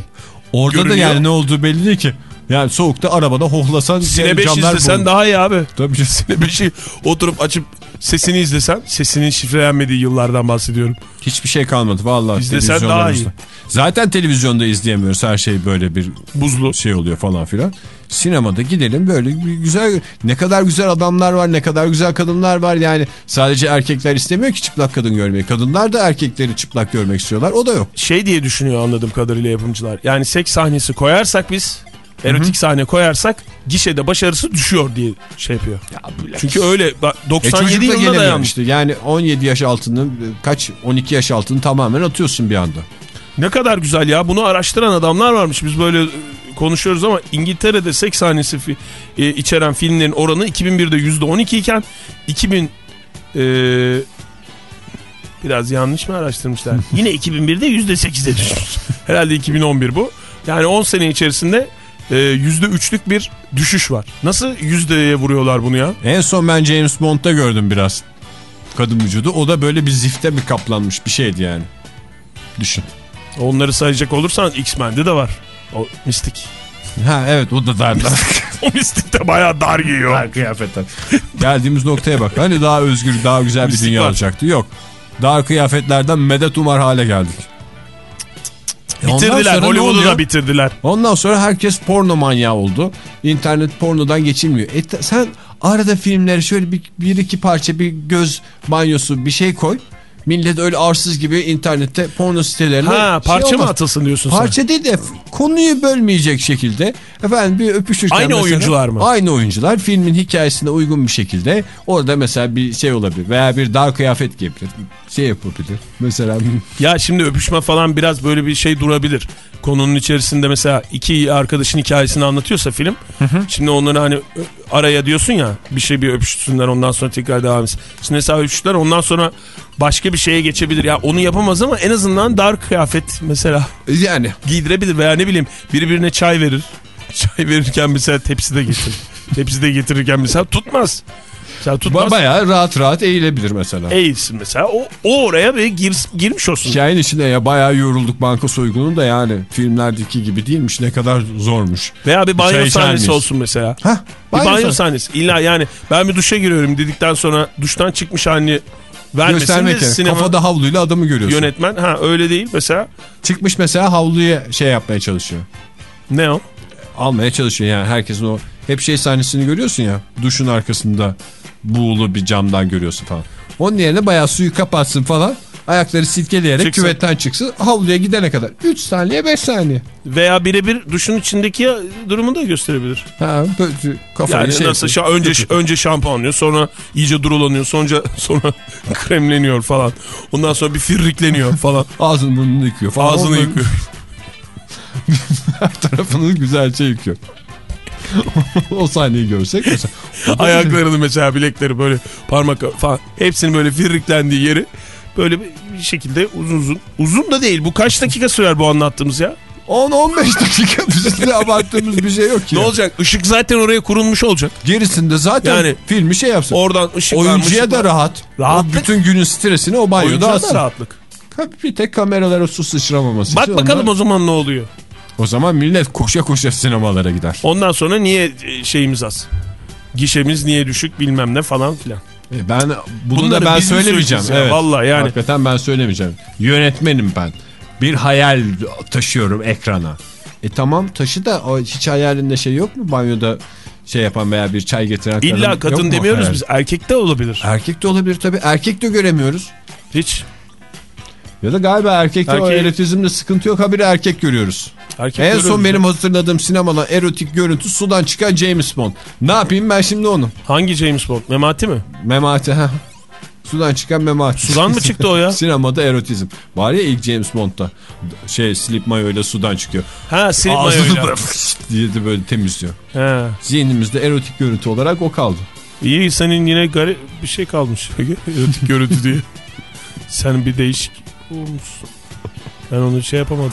Orada da Görünüyor. yani ne olduğu belli değil ki. Yani soğukta arabada hohlasan Sine 5 camlar izlesen bulur. daha iyi abi. Tabii canım. Sine 5'i oturup açıp sesini izlesen. Sesinin şifrelenmediği yıllardan bahsediyorum. Hiçbir şey kalmadı vallahi. İzlesen daha televizyonlarımızda. Zaten televizyonda izleyemiyoruz. Her şey böyle bir Buzlu. şey oluyor falan filan. Sinemada gidelim böyle güzel ne kadar güzel adamlar var ne kadar güzel kadınlar var yani sadece erkekler istemiyor ki çıplak kadın görmeyi kadınlar da erkekleri çıplak görmek istiyorlar o da yok. Şey diye düşünüyor anladığım kadarıyla yapımcılar. Yani seks sahnesi koyarsak biz erotik sahne koyarsak gişede başarısı düşüyor diye şey yapıyor. Çünkü öyle bak, E 97 çocuk da yılında gelemiyor dayanmış. işte yani 17 yaş altını kaç 12 yaş altını tamamen atıyorsun bir anda. Ne kadar güzel ya bunu araştıran adamlar varmış. Biz böyle e, konuşuyoruz ama İngiltere'de seks sahnesi e, içeren filmlerin oranı 2001'de %12 iken 2000 e, biraz yanlış mı araştırmışlar? Yine 2001'de %8'e düşmüş. Herhalde 2011 bu. Yani 10 sene içerisinde e, %3'lük bir düşüş var. Nasıl yüzdeye vuruyorlar bunu ya? En son ben James Bond'da gördüm biraz kadın vücudu. O da böyle bir zifte mi kaplanmış bir şeydi yani. Düşün. Onları sayacak olursan X-Men'de de var. O mistik. Ha evet o da darda. O mistik de bayağı dar giyiyor. kıyafetler. Geldiğimiz noktaya bak. Hani daha özgür, daha güzel bir Mistik dünya var. olacaktı. Yok. Dar kıyafetlerden medet umar hale geldik. E Bitirdiler. Hollywood'u da bitirdiler. Ondan sonra herkes porno manyağı oldu. İnternet pornodan geçilmiyor. E, sen arada filmleri şöyle bir, bir iki parça bir göz banyosu bir şey koy. Millet öyle arsız gibi internette porno sitelerine Ha şey parça mı olmaz. atılsın diyorsun sen? Parça değil de konuyu bölmeyecek şekilde efendim bir öpüşürken Aynı mesela- oyuncular mı? Aynı oyuncular filmin hikayesine uygun bir şekilde orada mesela bir şey olabilir veya bir dar kıyafet giyebilir şey yapabilir mesela Ya şimdi öpüşme falan biraz böyle bir şey durabilir. Konunun içerisinde mesela iki arkadaşın hikayesini anlatıyorsa film. Şimdi onları hani araya diyorsun ya bir şey bir öpüşsünler ondan sonra tekrar devam etsin. Şimdi mesela öpüştüler ondan sonra başka bir şeye geçebilir. Ya onu yapamaz ama en azından dar kıyafet mesela Yani giydirebilir veya ne bileyim birbirine çay verir. Çay verirken mesela tepside getirir. tepside getirirken mesela tutmaz. Tutmaz. ba- bayağı rahat rahat eğilebilir mesela. Eğilsin mesela. O, o oraya bir gir, girmiş olsun. Hikayenin içinde ya bayağı yorulduk banka soygunu da yani filmlerdeki gibi değilmiş ne kadar zormuş. Veya bir banyo içer sahnesi olsun mesela. Hah, Bir banyo, banyo sahnesi. İlla yani ben bir duşa giriyorum dedikten sonra duştan çıkmış halini vermesin de sinema Kafada havluyla adamı görüyorsun. yönetmen. Ha öyle değil mesela. Çıkmış mesela havluya şey yapmaya çalışıyor. Ne o? Almaya çalışıyor yani herkesin o hep şey sahnesini görüyorsun ya. Duşun arkasında buğulu bir camdan görüyorsun falan. Onun yerine bayağı suyu kapatsın falan. Ayakları silkeleyerek Çıksın. küvetten çıksın. Havluya gidene kadar. 3 saniye 5 saniye. Veya birebir duşun içindeki durumu da gösterebilir. Ha, böyle kafayı Yani şey nasıl şa- önce önce şampuanlıyor, sonra iyice durulanıyor, sonra sonra kremleniyor falan. Ondan sonra bir firrikleniyor falan. Ağzını burnunu yıkıyor falan. Ağzını Onların yıkıyor. Her tarafını güzelce yıkıyor. o sahneyi görsek mesela. Ayaklarını mesela bilekleri böyle parmak falan hepsinin böyle firriklendiği yeri böyle bir şekilde uzun uzun. Uzun da değil bu kaç dakika sürer bu anlattığımız ya? 10-15 dakika de abarttığımız bir şey yok ki. Ne olacak? Işık zaten oraya kurulmuş olacak. Gerisinde zaten Yani- filmi şey yapsın. Oradan ışık Oyuncuya da rahat. Rahatlık. O bütün günün stresini o banyoda Oyuncuya da atsın. rahatlık. Bir tek kameralara su sıçramaması Bak bakalım onlar- o zaman ne oluyor. O zaman millet koşa koşa sinemalara gider. Ondan sonra niye e, şeyimiz az? Gişemiz niye düşük bilmem ne falan filan. E ben bunu Bunları da ben söylemeyeceğim. ya? Evet. Vallahi yani. Hakikaten ben söylemeyeceğim. Yönetmenim ben. Bir hayal taşıyorum ekrana. E tamam taşı da o hiç hayalinde şey yok mu banyoda şey yapan veya bir çay getiren kadın İlla kadın demiyoruz hayal? biz. Erkek de olabilir. Erkek de olabilir tabii. Erkek de göremiyoruz. Hiç. Ya da galiba erkekte o Erkeği- erotizmde sıkıntı yok. Habire erkek görüyoruz. Erkek en görüyoruz son ya. benim hatırladığım sinemada erotik görüntü sudan çıkan James Bond. Ne yapayım ben şimdi onu? Hangi James Bond? Memati mi? Memati ha. Sudan çıkan Memati. Sudan mı çıktı o ya? Sinemada erotizm. Var ya ilk James Bond'da şey slip mayo ile sudan çıkıyor. Ha böyle fışt diye de böyle temizliyor. He. Zihnimizde erotik görüntü olarak o kaldı. İyi senin yine garip bir şey kalmış. Erotik görüntü diye. Sen bir değişik olmuşsun. Ben onu şey yapamadım.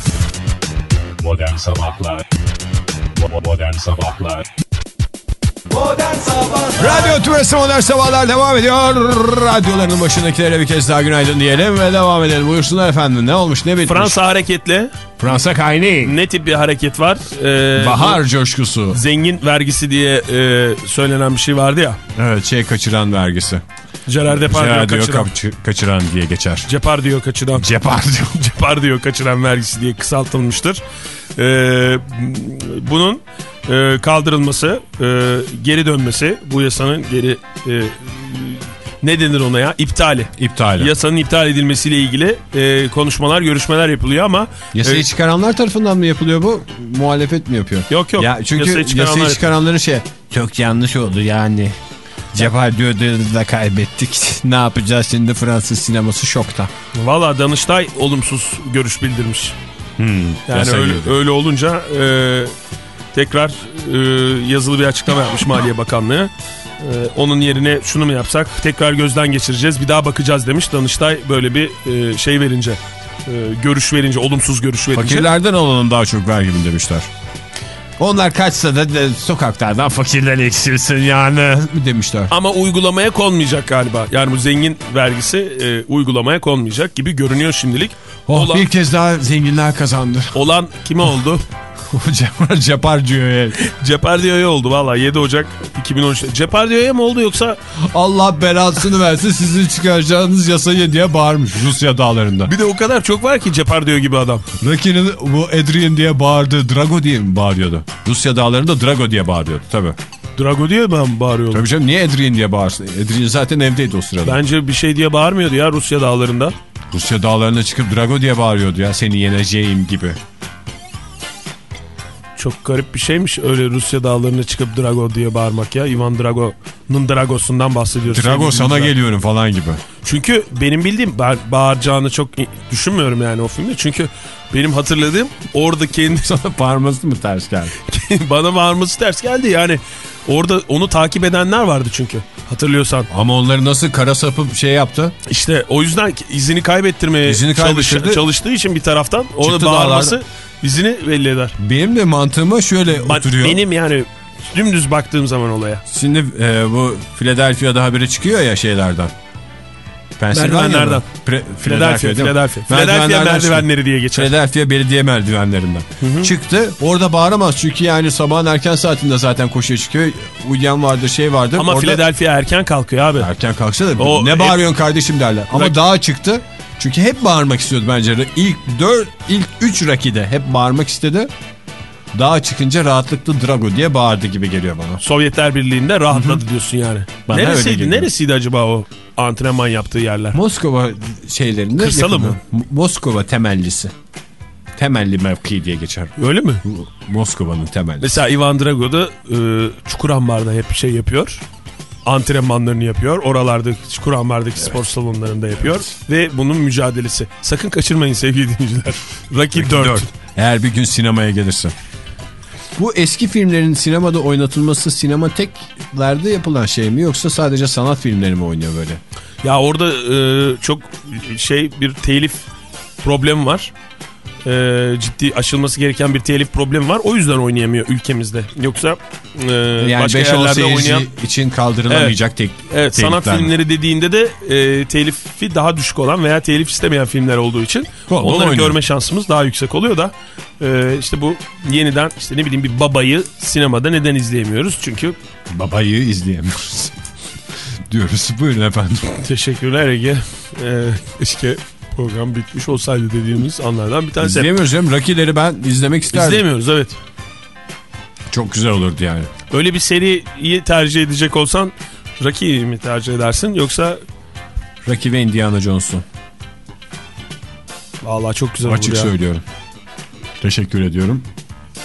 Modern Sabahlar Modern Sabahlar Modern Sabahlar Radyo Tümrüt'ü Modern Sabahlar devam ediyor. Radyoların başındakilere bir kez daha günaydın diyelim ve devam edelim. Buyursunlar efendim ne olmuş ne bitmiş? Fransa hareketle Fransa kaynağı. ne tip bir hareket var? Ee, Bahar coşkusu. Zengin vergisi diye e, söylenen bir şey vardı ya. Evet şey kaçıran vergisi. Gerard Depardieu Şey diyor kaçıran. kaçı- kaçıran diye geçer. Depardieu kaçıran. Cepar diyor. Depardieu kaçıran vergisi diye kısaltılmıştır. Ee, bunun e, kaldırılması, e, geri dönmesi, bu yasanın geri e, ne denir ona ya? İptali. İptali. Yasanın iptal edilmesiyle ilgili e, konuşmalar, görüşmeler yapılıyor ama Yasayı e, çıkaranlar tarafından mı yapılıyor bu? Muhalefet mi yapıyor? Yok, yok. Ya çünkü Yasayı yasayı, çıkaranlar çıkaranların şey çok yanlış oldu yani. Cepal diyordu da kaybettik. ne yapacağız şimdi Fransız sineması şokta. valla Danıştay olumsuz görüş bildirmiş. Yani yasa öyle, girdi. öyle olunca e, tekrar e, yazılı bir açıklama yapmış Maliye Bakanlığı. E, onun yerine şunu mu yapsak tekrar gözden geçireceğiz bir daha bakacağız demiş. Danıştay böyle bir e, şey verince e, görüş verince olumsuz görüş verince. Fakirlerden alalım daha çok vergi mi demişler. Onlar kaçsa da de, sokaklardan fakirler eksilsin yani mi demişler. Ama uygulamaya konmayacak galiba. Yani bu zengin vergisi e, uygulamaya konmayacak gibi görünüyor şimdilik. Oh, olan, bir kez daha zenginler kazandı. olan kime oldu? Cepar, Cepar diyor. Cepardio'ya oldu valla 7 Ocak 2013'te. Cepardio'ya mı oldu yoksa Allah belasını versin sizin çıkaracağınız yasayı diye bağırmış Rusya dağlarında. bir de o kadar çok var ki Cepardio gibi adam. Rocky'nin bu Adrian diye bağırdığı Drago diye mi bağırıyordu? Rusya dağlarında Drago diye bağırıyordu tabii. Drago diye mi bağırıyordu? Tabii canım niye Adrian diye bağırsın? Adrian zaten evdeydi o sırada. Bence bir şey diye bağırmıyordu ya Rusya dağlarında. Rusya dağlarına çıkıp Drago diye bağırıyordu ya seni yeneceğim gibi. Çok garip bir şeymiş öyle Rusya dağlarına çıkıp Drago diye bağırmak ya. Ivan Drago'nun Drago'sundan bahsediyoruz. Drago sana dinleyiciler. geliyorum falan gibi. Çünkü benim bildiğim ba- bağıracağını çok düşünmüyorum yani o filmde. Çünkü benim hatırladığım orada kendi Sana parması mı ters geldi? bana bağırması ters geldi yani. Orada onu takip edenler vardı çünkü. Hatırlıyorsan. Ama onları nasıl kara sapıp şey yaptı? İşte o yüzden izini kaybettirmeye İzini çalış- çalıştığı için bir taraftan Çıktı bağırması dağlarda. İzini belli eder. Benim de mantığıma şöyle Bak, oturuyor. Benim yani dümdüz baktığım zaman olaya. Şimdi e, bu Philadelphia'da haberi çıkıyor ya şeylerden. Merdivenlerden. Philadelphia? Philadelphia. Philadelphia merdivenleri diye geçer. Philadelphia belediye merdivenlerinden. Çıktı. Orada bağıramaz çünkü yani sabahın erken saatinde zaten koşuya çıkıyor. Uyuyan vardır şey vardır. Ama Orada Philadelphia erken kalkıyor abi. erken kalksa da O ne hep- bağırıyorsun kardeşim derler. Ama Rak- dağa çıktı. Çünkü hep bağırmak istiyordu bence. İlk 4 ilk 3 rakide hep bağırmak istedi. Dağa çıkınca rahatlıkla Drago diye bağırdı gibi geliyor bana. Sovyetler Birliği'nde rahatladı diyorsun yani. Bana neresiydi, neresiydi acaba o antrenman yaptığı yerler? Moskova şeylerinde Kırsalı mı? Moskova temellisi. Temelli mevki diye geçer. Öyle mi? Moskova'nın temellisi. Mesela Ivan Drago da e, Çukurambar'da hep şey yapıyor. Antrenmanlarını yapıyor. Oralarda Çukurambar'daki spor salonlarında yapıyor. Ve bunun mücadelesi. Sakın kaçırmayın sevgili dinleyiciler. Rocky 4. Eğer bir gün sinemaya gelirse. Bu eski filmlerin sinemada oynatılması sinemateklerde yapılan şey mi yoksa sadece sanat filmleri mi oynuyor böyle? Ya orada e, çok şey bir telif problemi var. E, ciddi aşılması gereken bir telif problemi var. O yüzden oynayamıyor ülkemizde. Yoksa e, Yani başka 5-10 yerlerde oynayan için kaldırılamayacak tek Evet sanat mi? filmleri dediğinde de e, telifi daha düşük olan veya telif istemeyen filmler olduğu için bol onları oynuyor. görme şansımız daha yüksek oluyor da e, işte bu yeniden işte ne bileyim bir babayı sinemada neden izleyemiyoruz? Çünkü Babayı izleyemiyoruz. Diyoruz. Buyurun efendim. teşekkürler Ege. E, keşke program bitmiş olsaydı dediğimiz anlardan bir tanesi. İzleyemiyoruz canım. Rocky'leri ben izlemek isterdim. İzleyemiyoruz evet. Çok güzel olurdu yani. Öyle bir seriyi tercih edecek olsan Rocky'yi mi tercih edersin yoksa Rocky ve Indiana Jones'u. Vallahi çok güzel olur Açık ya. söylüyorum. Teşekkür ediyorum.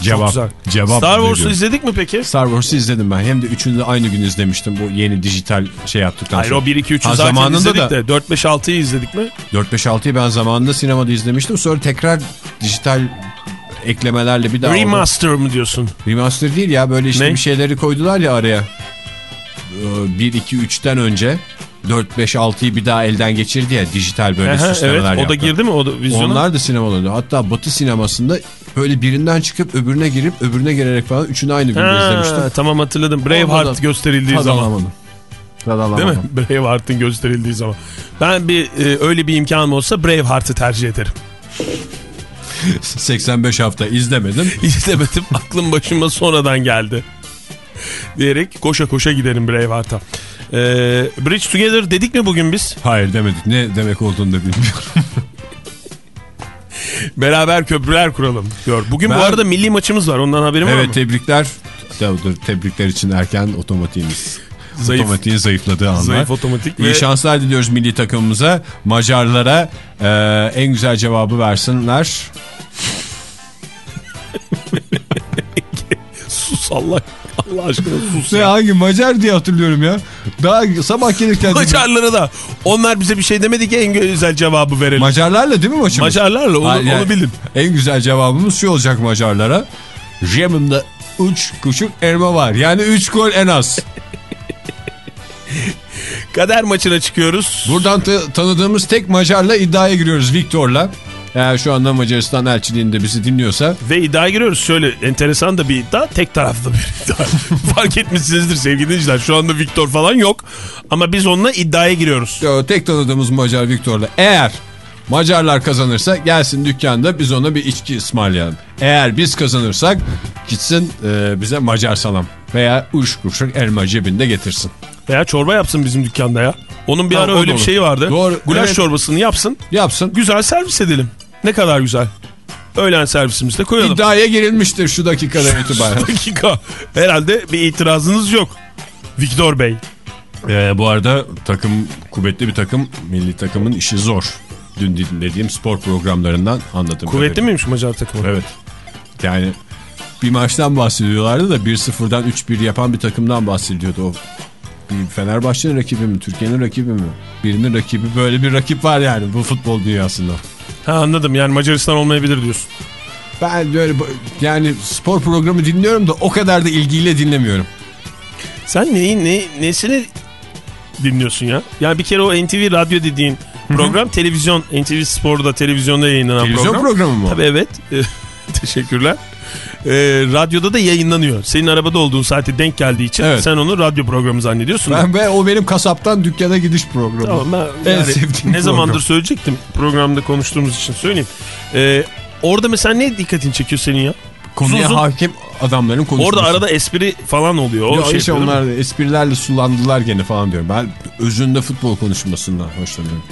Cevap. güzel. Cevap Star Wars'u izledik mi peki? Star Wars'u izledim ben. Hem de üçünü de aynı gün izlemiştim. Bu yeni dijital şey yaptıktan Hayır sonra. o 1 2 3'ü Ha, zaten zamanında izledik da- de 4 5 6'yı izledik mi? 4-5-6'yı ben zamanında sinemada izlemiştim. Sonra tekrar dijital eklemelerle bir daha oldu. Remaster mı diyorsun? Remaster değil ya böyle işte Ne? bir şeyleri koydular ya araya. 1, 2, 3'ten önce 4, 5, 6'yı bir daha elden geçirdi ya dijital böyle Aha, süslemeler evet o yaptı. da girdi mi o da vizyona? Onlar da sinemalarda. Hatta Batı sinemasında böyle birinden çıkıp öbürüne girip öbürüne girerek falan üçünü aynı günde Ha, izlemiştim. tamam hatırladım. Braveheart da gösterildiği zaman. Değil mi? Braveheart'ın gösterildiği zaman. Ben bir e, öyle bir imkanım olsa Braveheart'ı tercih ederim. 85 hafta izlemedim. İzlemedim. Aklım başıma sonradan geldi. Diyerek koşa koşa giderim Braveheart'a. Ee, Bridge Together dedik mi bugün biz? Hayır demedik. Ne demek olduğunu da bilmiyorum. Beraber köprüler kuralım diyor. Bugün bu Ben- arada milli maçımız var. Ondan haberin var mı? evet tebrikler. Tebrikler için erken otomatiğimiz. Zayıf. Otomatiğin zayıfladığı anlar. Zayıf otomatik İyi ve şanslar diliyoruz milli takımımıza. Macarlara e, en güzel cevabı versinler. Sus Allah Allah aşkına sus. Ya. hangi Macar diye hatırlıyorum ya. Daha sabah gelirken... Macarlara da onlar bize bir şey demedi ki en güzel cevabı verelim. Macarlarla değil mi maçımız? Macarlarla onu, yani onu bilin. En güzel cevabımız şu olacak Macarlara. Jemim'de 3 kuşuk elma var. Yani 3 gol en az. Kader maçına çıkıyoruz. Buradan ta- tanıdığımız tek Macarla iddiaya giriyoruz Viktor'la. Eğer şu anda Macaristan elçiliğinde bizi dinliyorsa Ve iddiaya giriyoruz. Şöyle enteresan da bir iddia. Tek taraflı bir iddia. Fark etmişsinizdir sevgili dinleyiciler. Şu anda Viktor falan yok. Ama biz onunla iddiaya giriyoruz. Ya, tek tanıdığımız Macar Viktor'la eğer Macarlar kazanırsa gelsin dükkanda biz ona bir içki ısmarlayalım. Eğer biz kazanırsak gitsin e, bize Macar salam veya uç kuşak elma cebinde getirsin. Veya çorba yapsın bizim dükkanda ya. Onun bir Tamam, ara öyle da bir olur. şeyi vardı. Doğru, Gulaş evet. çorbasını yapsın. Yapsın. Güzel servis edelim. Ne kadar güzel. Öğlen servisimizde koyalım. İddiaya girilmiştir şu dakikadan itibaren. dakika. Herhalde bir itirazınız yok. Viktor Bey. Ee, bu arada takım kuvvetli bir takım milli takımın işi zor. Dün dinlediğim spor programlarından anladım. Kuvvetli miymiş Macar takımı? Evet. Yani bir maçtan bahsediyorlardı da 1-0'dan 3-1 yapan bir takımdan bahsediyordu o. Bir Fenerbahçe'nin rakibi mi? Türkiye'nin rakibi mi? Birinin rakibi böyle bir rakip var yani bu futbol dünyasında. Ha anladım yani Macaristan olmayabilir diyorsun. Ben böyle yani spor programı dinliyorum da o kadar da ilgiyle dinlemiyorum. Sen neyin ne, nesini dinliyorsun ya? Yani bir kere o NTV radyo dediğin program televizyon NTV Spor'da televizyonda yayınlanan Televizyon program. programı mı? Tabii evet. Teşekkürler. Ee, radyoda da yayınlanıyor. Senin arabada olduğun saate denk geldiği için Evet. sen onu radyo programı zannediyorsun. Ben ve o benim kasaptan dükkana gidiş programı. Tamam ben En yani sevdiğim ne program. zamandır söyleyecektim programda konuştuğumuz için söyleyeyim. Ee, orada mesela ne dikkatini çekiyor senin ya? Konuya Uzun hakim adamların konuşması. Orada arada espri falan oluyor. O Ya şey işte onlar da esprilerle sulandılar gene falan diyorum. Ben özünde futbol konuşmasından hoşlanıyorum.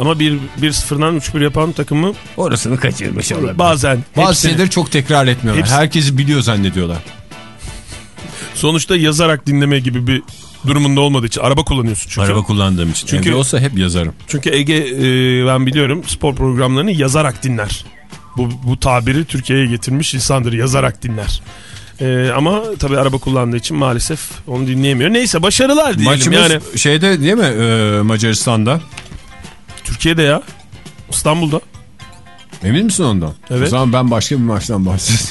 Ama bir, bir sıfırdan 3-1 yapan takımı Orasını kaçırmış bazen Bazı hepsini- şeyleri çok tekrar etmiyorlar. Hepsi- Herkesi biliyor zannediyorlar. sonuçta yazarak dinleme gibi bir durumunda olmadığı için araba kullanıyorsun çünkü. Araba kullandığım için. Çünkü- Evde olsa hep yazarım. Çünkü Ege e, ben biliyorum spor programlarını yazarak dinler. Bu, bu tabiri Türkiye'ye getirmiş insandır yazarak dinler. E, ama tabii araba kullandığı için maalesef onu dinleyemiyor. Neyse başarılar diyelim Maçımız yani. şeyde değil mi e, Macaristan'da? Türkiye'de ya İstanbul'da. Emin misin ondan? Evet. O zaman ben başka bir maçtan bahsedeyim.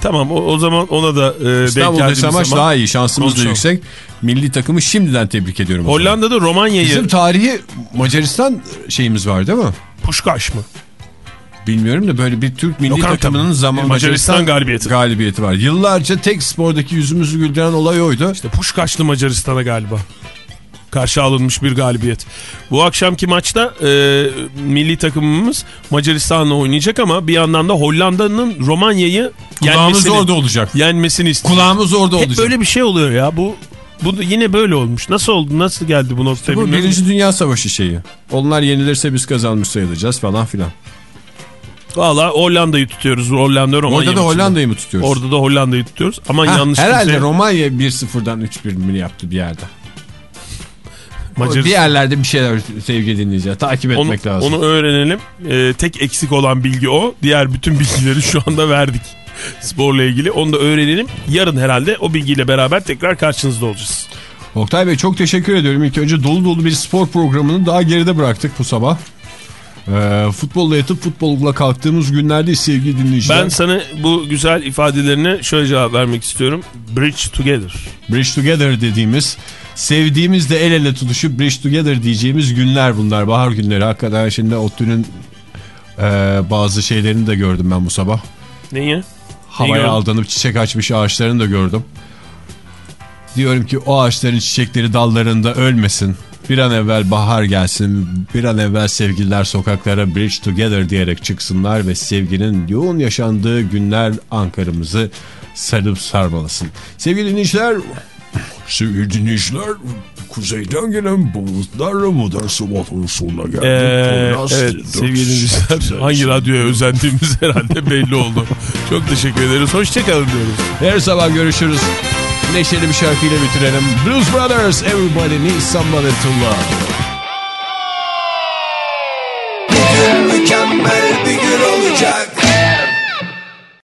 Tamam o, o zaman ona da e, denk İstanbul'da geldiğimiz maç daha iyi. Şansımız da yüksek. Milli takımı şimdiden tebrik ediyorum. Hollanda'da Romanya'yı Bizim tarihi Macaristan şeyimiz var değil mi? Puşkaş mı? Bilmiyorum da böyle bir Türk milli Lokanta takımının mı? zaman Macaristan galibiyeti. galibiyeti var. Yıllarca tek spordaki yüzümüzü güldüren olay oydu. İşte Puşkaşlı Macaristan'a galiba. Karşı alınmış bir galibiyet. Bu akşamki maçta e, milli takımımız Macaristan'la oynayacak ama bir yandan da Hollanda'nın Romanya'yı Kulağımız orada olacak. yenmesini istiyor. Kulağımız orada Hep olacak. böyle bir şey oluyor ya. Bu bu yine böyle olmuş. Nasıl oldu? Nasıl geldi bu noktaya Bu. Birinci Dünya Savaşı şeyi. Onlar yenilirse biz kazanmış sayılacağız falan filan. Valla Hollanda'yı tutuyoruz. Hollanda Romanya Orada da. Hollanda'yı mı tutuyoruz? Orada da Hollanda'yı tutuyoruz. Ama Ha, yanlış herhalde kimse- Romanya 1-0'dan 3-1 mi yaptı bir yerde. Macaristan- Bir yerlerde bir şeyler sevgili dinleyiciler. Takip onu, etmek lazım. onu öğrenelim. Ee, tek eksik olan bilgi o. Diğer bütün bilgileri şu anda verdik. Sporla ilgili. Onu da öğrenelim. Yarın herhalde o bilgiyle beraber tekrar karşınızda olacağız. Oktay Bey çok teşekkür ediyorum. İlk önce dolu dolu bir spor programını daha geride bıraktık bu sabah. Ee, futbolla yatıp futbolla kalktığımız günlerdeyiz sevgili dinleyiciler. Ben sana bu güzel ifadelerine şöyle cevap vermek istiyorum. Bridge together. Bridge Together dediğimiz sevdiğimizde el ele tutuşup Bridge Together diyeceğimiz günler bunlar. Bahar günleri. Hakikaten şimdi ODTÜ'nün e, bazı şeylerini de gördüm ben bu sabah. Neyi? Havaya gördün? aldanıp çiçek açmış ağaçlarını da gördüm. Diyorum ki o ağaçların çiçekleri dallarında ölmesin. Bir an evvel bahar gelsin. Bir an evvel sevgililer sokaklara Bridge Together diyerek çıksınlar ve sevginin yoğun yaşandığı günler Ankara'mızı sarıp sarmalasın. Sevgili dinleyiciler, sevgili dinleyiciler, kuzeyden gelen bulutlarla modern sabahların sonuna geldik. Ee, evet sevgili dinleyiciler hangi radyoya özendiğimiz herhalde belli oldu. Çok teşekkür ederiz. Hoşçakalın diyoruz. Her sabah görüşürüz. Neşeli bir şarkıyla bitirelim. Blues Brothers, Everybody Needs Somebody to Love. Mükemmel bir gün olacak